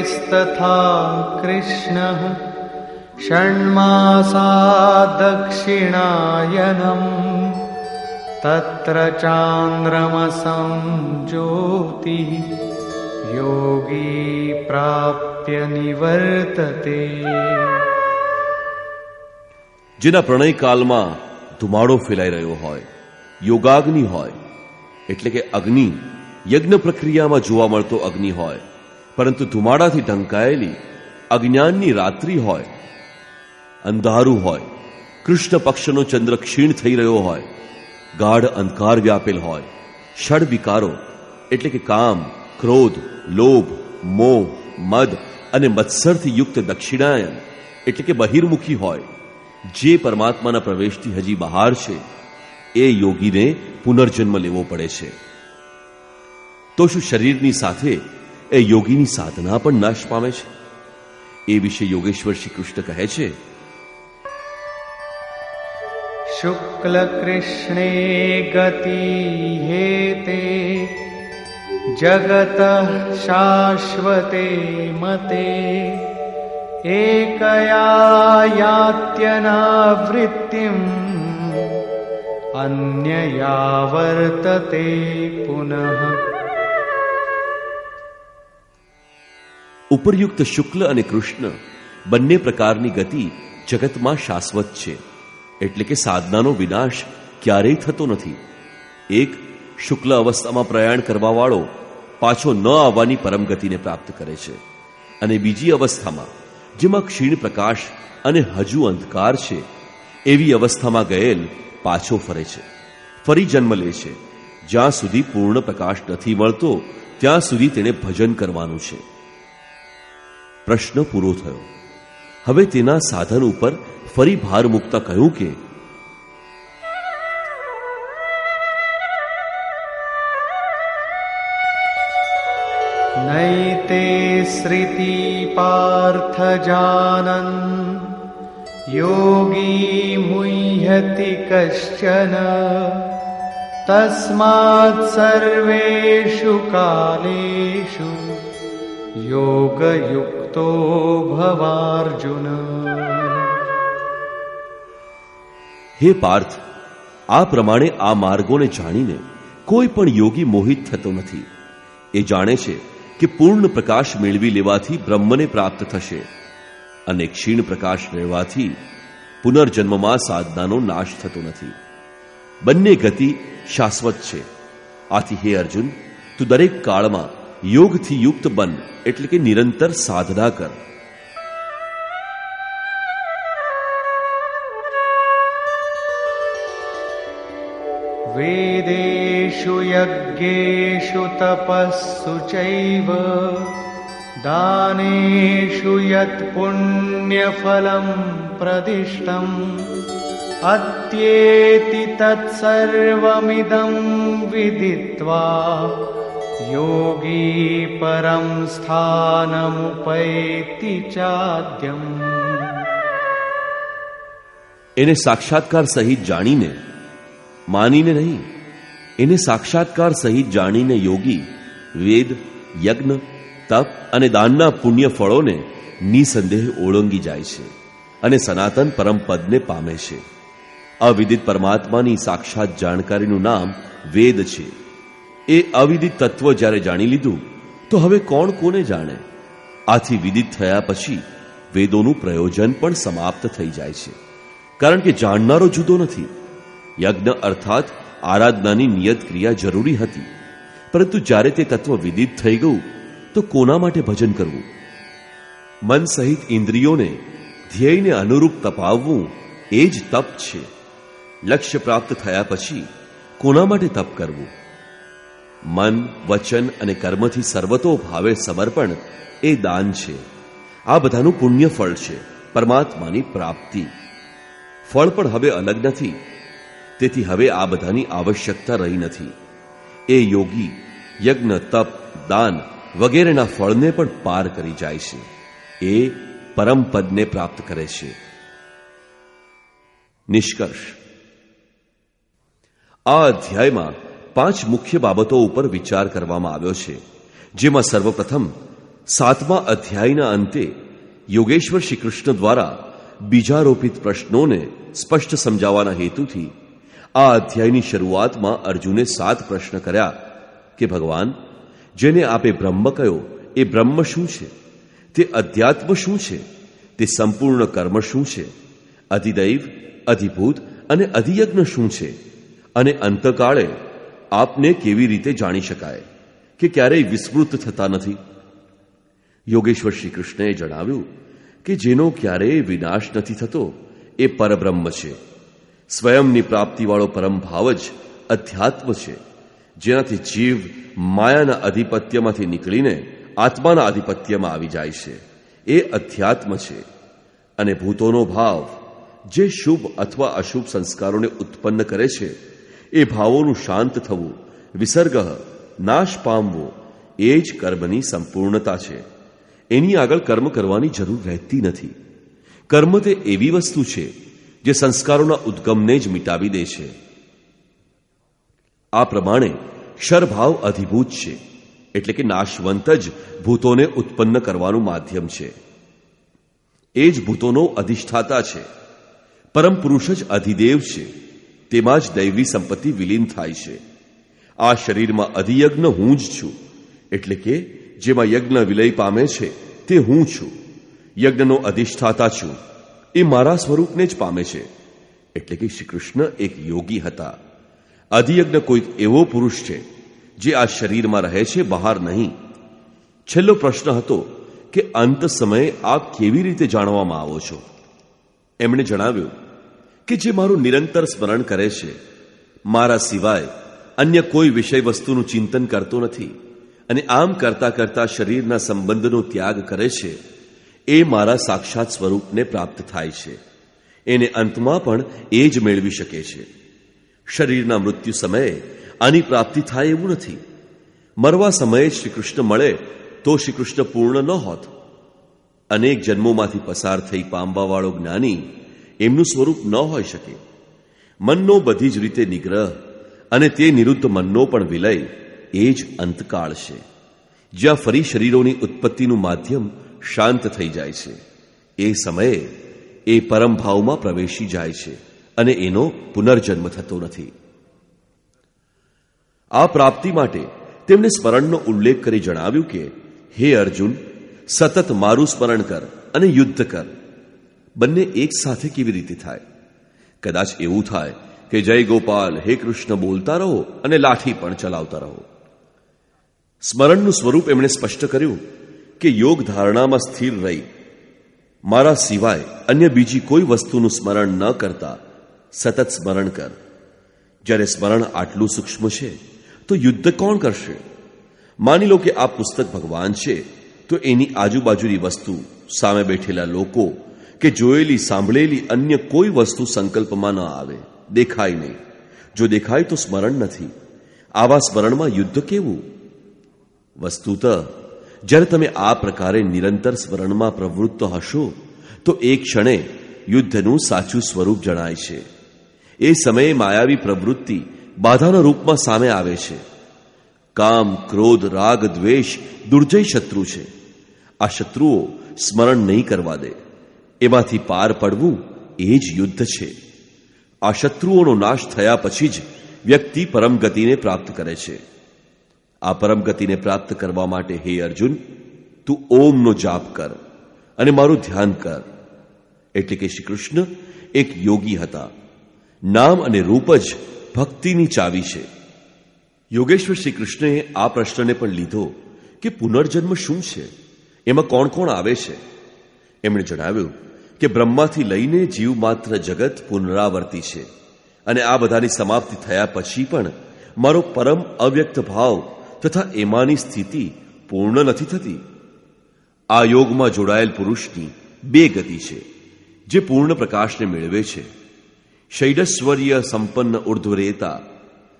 Speaker 2: रात्रिस्तथा कृष्णः षण्मासा दक्षिणायनम् तत्र चान्द्रमसं ज्योतिः योगी प्राप्य निवर्तते
Speaker 1: જેના પ્રણય કાલમાં ધુમાડો ફેલાઈ રહ્યો હોય યોગાગ્નિ હોય એટલે કે અગ્નિ યજ્ઞ પ્રક્રિયામાં જોવા મળતો અગ્નિ હોય પરંતુ ધુમાડાથી ઢંકાયેલી અજ્ઞાનની રાત્રિ હોય, અંધારું હોય, કૃષ્ણ પક્ષનો ચંદ્ર ક્ષીણ થઈ રહ્યો હોય, ગાઢ અંધકાર વ્યાપેલ હોય, ષડ વિકારો એટલે કે કામ, ક્રોધ, લોભ, મોહ, મદ અને મત્સરથી યુક્ત દક્ષિણાયન એટલે કે બહિર્મુખી હોય, જે પરમાત્માના પ્રવેશથી હજી બહાર છે, એ યોગીને પુનર્જન્મ લેવો પડે છે. તો શું શરીરની સાથે એ યોગીની સાધના પણ નાશ પામે છે એ વિશે યોગેશ્વર શ્રી કૃષ્ણ કહે છે
Speaker 2: શુક્લ કૃષ્ણે ગતિ હેતે જગત શાશ્વતે મતે એકયા યાત્યનાવૃત્તિમ અન્યયા વર્તતે પુનઃ
Speaker 1: ઉપરયુક્ત શુક્લ અને કૃષ્ણ બંને પ્રકારની ગતિ જગતમાં શાશ્વત છે. એટલે કે સાધનાનો વિનાશ ક્યારેય થતો નથી. એક, શુક્લ અવસ્થામાં પ્રયાણ કરવાવાળો પાછો ન આવવાની પરમ ગતિને પ્રાપ્ત કરે છે. અને બીજી અવસ્થામાં, જેમાં ક્ષીણ પ્રકાશ અને હજુ અંધકાર છે, એવી અવસ્થામાં ગયેલ પાછો ફરે છે. ફરી જન્મ લે છે. જ્યાં સુધી પૂર્ણ પ્રકાશ નથી મળતો, ત્યાં સુધી તેને ભજન કરવાનું છે. પ્રશ્ન પૂરો થયો હવે તેના સાધન ઉપર ફરી ભાર મૂકતા કહ્યું કે
Speaker 2: नैते श्रुति पार्थ जानन् योगी मुह्यति कश्चन तस्मात् सर्वेषु कालेषु योगयुक्तो भवार्जुन
Speaker 1: હે પાર્થ આ પ્રમાણે આ માર્ગોને જાણીને કોઈ પણ યોગી મોહિત થતો નથી એ જાણે છે કે પૂર્ણ પ્રકાશ મેળવી લેવાથી બ્રહ્મને પ્રાપ્ત થશે અને ક્ષીણ પ્રકાશ રહેવાથી પુનર્જન્મમાં સાધનાનો નાશ થતો નથી બંને ગતિ શાશ્વત છે આથી હે અર્જુન તું દરેક કાળમાં યોગથી યુક્ત બન એટલે કે નિરંતર સાધના કર.
Speaker 2: વેદેશુ યજ્ઞેશુ તપસ્સુ ચૈવ, દાનેશુ યત પુણ્યફલમ પ્રદિષ્ટમ, અત્યેતિ તત્સર્વમિદં વિદિત્વા योगी परं स्थानमुपैति चाद्यम्
Speaker 1: એને સાક્ષાત્કાર સહિત જાણીને માનીને નહીં એને સાક્ષાત્કાર સહિત જાણીને યોગી વેદ યજ્ઞ તપ અને દાનના પુણ્ય ફળોને નિસંદેહ ઓળંગી જાય છે અને સનાતન પરમ પદને પામે છે અવિદિત પરમાત્માની સાક્ષાત જાણકારીનું નામ વેદ છે એ અવિદિત તત્વ જ્યારે જાણી લીધું, તો હવે કોણ કોને જાણે? આથી વિદિત થયા પછી વેદોનું પ્રયોજન પણ સમાપ્ત થઈ જાય છે. કારણ કે જાણનારો જુદો નથી. યજ્ઞ અર્થાત આરાધનાની નિયત ક્રિયા જરૂરી હતી. પરંતુ જ્યારે તે તત્વ વિદિત થઈ ગયું, તો કોના માટે ભજન કરવું? મન સહિત ઇન્દ્રિયોને ધ્યેયને અનુરૂપ તપાવવું એ જ તપ છે. લક્ષ્ય પ્રાપ્ત થયા પછી કોના માટે તપ કરવું? મન, વચન અને કર્મથી સર્વતો ભાવે સમર્પણ એ દાન છે. આ બધાનું પુણ્ય ફળ છે, પરમાત્માની પ્રાપ્તિ. ફળ પણ હવે અલગ નથી. તેથી હવે આ બધાની આવશ્યકતા રહી નથી. એ યોગી, યજ્ઞ, તપ, દાન વગેરેના ફળને પણ પાર કરી જાય છે. એ પરમ પદને પ્રાપ્ત કરે છે. નિષ્કર્ષ. આ અધ્યાયમાં પાંચ મુખ્ય બાબતો ઉપર વિચાર કરવામાં આવ્યો છે, જેમાં સર્વપ્રથમ સાતમા અધ્યાયના અંતે યોગેશ્વર શ્રી કૃષ્ણ દ્વારા બીજારોપિત પ્રશ્નોને સ્પષ્ટ સમજાવવાના હેતુથી આ અધ્યાયની શરૂઆતમાં અર્જુને સાત પ્રશ્ન કર્યા કે, ભગવાન, જેને આપે બ્રહ્મ કયો, એ બ્રહ્મ શું છે? તે અધ્યાત્મ શું છે? તે સંપૂર્ણ કર્મ શું છે? અધિદૈવ, અધિભૂત અને અધિયજ્ઞ શું છે? અને અંતકાળે આપને કેવી રીતે જાણી શકાય કે ક્યારેય વિસ્મૃત થતા નથી? યોગેશ્વર શ્રી કૃષ્ણએ જણાવ્યું કે જેનો ક્યારેય વિનાશ નથી થતો, એ પરબ્રહ્મ છે. સ્વયંની પ્રાપ્તિવાળો પરમ ભાવ જ અધ્યાત્મ છે, જેનાથી જીવ માયાના આધિપત્યમાંથી નીકળીને આત્માના આધિપત્યમાં આવી જાય છે. એ અધ્યાત્મ છે. અને ભૂતોનો ભાવ, જે શુભ અથવા અશુભ સંસ્કારોને ઉત્પન્ન કરે છે એ ભાવોનું શાંત થવું, વિસર્ગ, નાશ પામવો, એ જ કર્મની સંપૂર્ણતા છે. એની આગળ કર્મ કરવાની જરૂર રહેતી નથી. કર્મ તે એવી વસ્તુ છે, જે સંસ્કારોના ઉદ્ગમને જ મિટાવી દે છે. આ પ્રમાણે શરભાવ અધિભૂત છે, એટલે કે નાશવંત જ ભૂતોને ઉત્પન્ન કરવાનું માધ્યમ છે. એ જ ભૂતોનો અધિષ્ઠાતા છે. પરમ પુરુષ જ અધિદેવ છે. તેમાં જ દૈવી સંપત્તિ વિલીન થાય છે. આ શરીરમાં અધિયજ્ઞ હું જ છું, એટલે કે જેમાં યજ્ઞ વિલય પામે છે, તે હું છું. યજ્ઞનો અધિષ્ઠાતા છું, એ મારા સ્વરૂપને જ પામે છે, એટલે કે શ્રી કૃષ્ણ એક યોગી હતા. અધિયજ્ઞ કોઈક એવો પુરુષ છે, જે આ શરીરમાં રહે છે બહાર નહીં. છેલ્લો પ્રશ્ન હતો કે અંત સમયે આપ કેવી રીતે જાણવામાં આવો છો? એમણે જણાવ્યું કે જે મારું નિરંતર સ્મરણ કરે છે, મારા સિવાય અન્ય કોઈ વિષય વસ્તુનું ચિંતન કરતો નથી અને આમ કરતા કરતા શરીરના સંબંધનો ત્યાગ કરે છે, એ મારા સાક્ષાત સ્વરૂપને પ્રાપ્ત થાય છે. એને અંતમાં પણ એ જ મેળવી શકે છે. શરીરના મૃત્યુ સમયે આની પ્રાપ્તિ થાય એવું નથી. મરવા સમયે શ્રી કૃષ્ણ મળે તો શ્રી કૃષ્ણ પૂર્ણ ન હોત. અનેક જન્મોમાંથી પસાર થઈ પામવાવાળો જ્ઞાની એમનું સ્વરૂપ ન હોઈ શકે. મનનો બધી જ રીતે નિગ્રહ અને તે નિરુદ્ધ મનનો પણ વિલય એ જ અંતકાળ છે. જ્યાં ફરી શરીરોની ઉત્પત્તિનું માધ્યમ શાંત થઈ જાય છે. એ સમયે એ પરમ ભાવમાં પ્રવેશી જાય છે અને એનો પુનર્જન્મ થતો નથી. આ પ્રાપ્તિ માટે તેમણે સ્મરણનો ઉલ્લેખ કરી જણાવ્યું કે, હે અર્જુન, સતત મારું સ્મરણ કર અને યુદ્ધ કર. બંને એક સાથે કેવી રીતે થાય? કદાચ એવું થાય કે જય ગોપાલ, હે કૃષ્ણ બોલતા રહો અને લાઠી પણ ચલાવતા રહો. સ્મરણનું સ્વરૂપ એમણે સ્પષ્ટ કર્યું કે યોગ ધારણામાં સ્થિર રહી. મારા સિવાય અન્ય બીજી કોઈ વસ્તુનું સ્મરણ ન કરતા સતત સ્મરણ કર. જ્યારે સ્મરણ આટલું સૂક્ષ્મ છે, તો યુદ્ધ કોણ કરશે? માની લો કે આ પુસ્તક ભગવાન છે, તો એની આજુબાજુની વસ્તુ સામે બેઠેલા લોકો કે જોયેલી, સાંભળેલી અન્ય કોઈ વસ્તુ સંકલ્પમાં ન આવે. દેખાય નહીં. જો દેખાય તો સ્મરણ નથી. આવા સ્મરણમાં યુદ્ધ કેવું? વસ્તુત, જ્યારે તમે આ પ્રકારે નિરંતર સ્મરણમાં પ્રવૃત્ત હશો, તો એક ક્ષણે યુદ્ધનું સાચું સ્વરૂપ જણાય છે. એ સમયે માયાવી પ્રવૃત્તિ બાધાના રૂપમાં સામે આવે છે. કામ, ક્રોધ, રાગ, દ્વેષ, દુર્જય શત્રુ છે. આ શત્રુઓ સ્મરણ નહીં કરવા દે. એમાંથી પાર પડવું એ જ યુદ્ધ છે. આ શત્રુઓનો નાશ થયા પછી જ વ્યક્તિ પરમ ગતિને પ્રાપ્ત કરે છે. આ પરમ ગતિને પ્રાપ્ત કરવા માટે હે અર્જુન, તું ઓમનો જાપ કર અને મારું ધ્યાન કર. એટલે કે શ્રી કૃષ્ણ એક યોગી હતા. નામ અને રૂપ જ ભક્તિની ચાવી છે. યોગેશ્વર શ્રી કૃષ્ણએ આ પ્રશ્નને પણ લીધો કે પુનર્જન્મ શું છે? એમાં કોણ કોણ આવે છે? એમણે જણાવ્યું કે બ્રહ્માથી લઈને જીવ માત્ર જગત પુનરાવર્તી છે. અને આ બધાની સમાપ્તિ થયા પછી પણ મારો પરમ અવ્યક્ત ભાવ તથા એમાંની સ્થિતિ પૂર્ણ નથી થતી. આ યોગમાં જોડાયેલ પુરુષની બે ગતિ છે, જે પૂર્ણ પ્રકાશને મેળવે છે. શૈડસ્વર્ય સંપન્ન ઉર્ધ્વરેતા,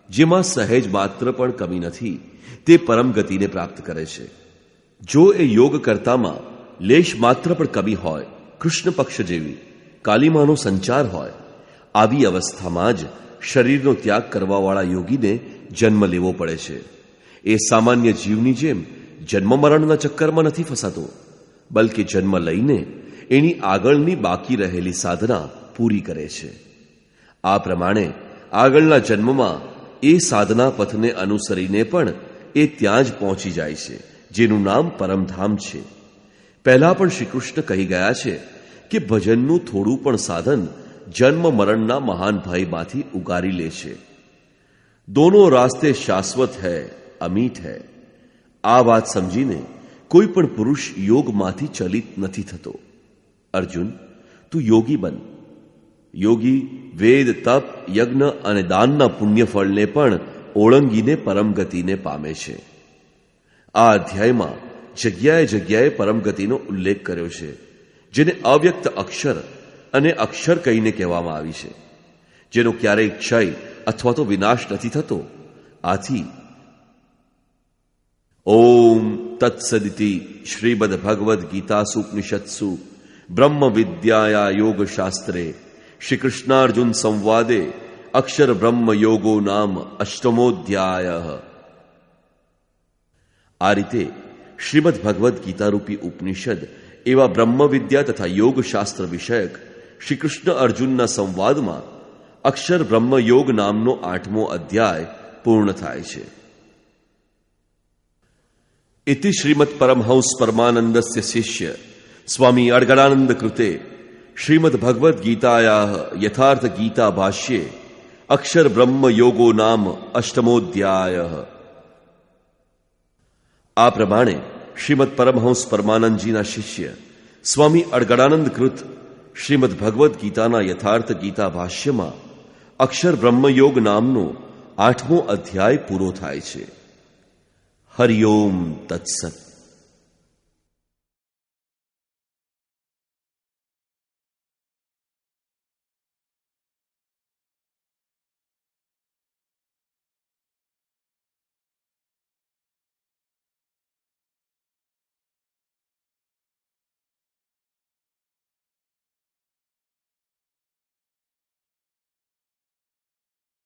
Speaker 1: જેમાં સહેજ માત્ર પણ કમી નથી, તે પરમ ગતિને પ્રાપ્ત કરે છે. જો એ યોગ કરતામાં લેશ માત્ર પણ કમી હોય કૃષ્ણ પક્ષ જેવી કાલીમાનો સંચાર હોય, આવી અવસ્થામાં જ શરીરનો ત્યાગ કરવાવાળા યોગીને જન્મ લેવો પડે છે. એ સામાન્ય જીવની જેમ જન્મ મરણના ચક્કરમાં નથી ફસાતો, બલકે જન્મ લઈને એની આગળની બાકી રહેલી સાધના પૂરી કરે છે. આ પ્રમાણે આગળના જન્મમાં એ સાધના પથને અનુસરીને પણ એ ત્યાં જ પહોંચી જાય છે, જેનું નામ પરમધામ છે. પહેલા પણ શ્રીકૃષ્ણ કહી ગયા છે કે ભજનનું થોડું પણ સાધન જન્મ મરણના મહાન ભયમાંથી ઉગારી લે છે. દોનો રાસ્તે શાશ્વત હૈ અમીઠ હૈ. આ વાત સમજીને કોઈ પણ પુરુષ યોગમાંથી ચલિત નથી થતો. અર્જુન, તું યોગી બન. યોગી વેદ, તપ, યજ્ઞ અને દાનના પુણ્યફળને પણ ઓળંગીને પરમગતિને પામે છે. આ અધ્યાયમાં જગ્યાએ જગ્યાએ પરમગતિનો ઉલ્લેખ કર્યો છે, જેને અવ્યક્ત અક્ષર અને અક્ષર કહીને કહેવામાં આવી છે. જેનો ક્યારેય ક્ષય અથવા તો વિનાશ નથી થતો. આથી ઓમ તત્સદિતિ શ્રીમદ ભગવદ્ ગીતાસુપનિષત્સુ બ્રહ્મ વિદ્યાયા યોગ શાસ્ત્રે શ્રી કૃષ્ણાર્જુન સંવાદે અક્ષર બ્રહ્મ યોગો નામ અષ્ટમોધ્યાય. આ રીતે શ્રીમદ ભગવદ્ ગીતારૂપી ઉપનિષદ એવા બ્રહ્મ વિદ્યા તથા યોગશાસ્ત્ર વિષયક શ્રી કૃષ્ણ અર્જુનના સંવાદમાં અક્ષર બ્રહ્મયોગ નામનો આઠમો અધ્યાય પૂર્ણ થાય છે. ઇતિ શ્રીમદ પરમહંસ પરમાનંદસ્ય શિષ્ય સ્વામી અડગડાનંદ કૃતે શ્રીમદ ભગવદ્ ગીતાયા યથાર્થ ગીતા ભાષ્યે અક્ષર બ્રહ્મ નામ અષ્ટમોધ્યાય. આ પ્રમાણે શ્રીમદ પરમહંસ પરમાનંદજીના શિષ્ય, સ્વામી અડગડાનંદ કૃત, શ્રીમદ ભગવદ્ ગીતાના યથાર્થ ગીતા ભાષ્યમાં અક્ષર બ્રહ્મયોગ નામનો આઠમો અધ્યાય પૂરો થાય છે. હરિઓમ તત્સત.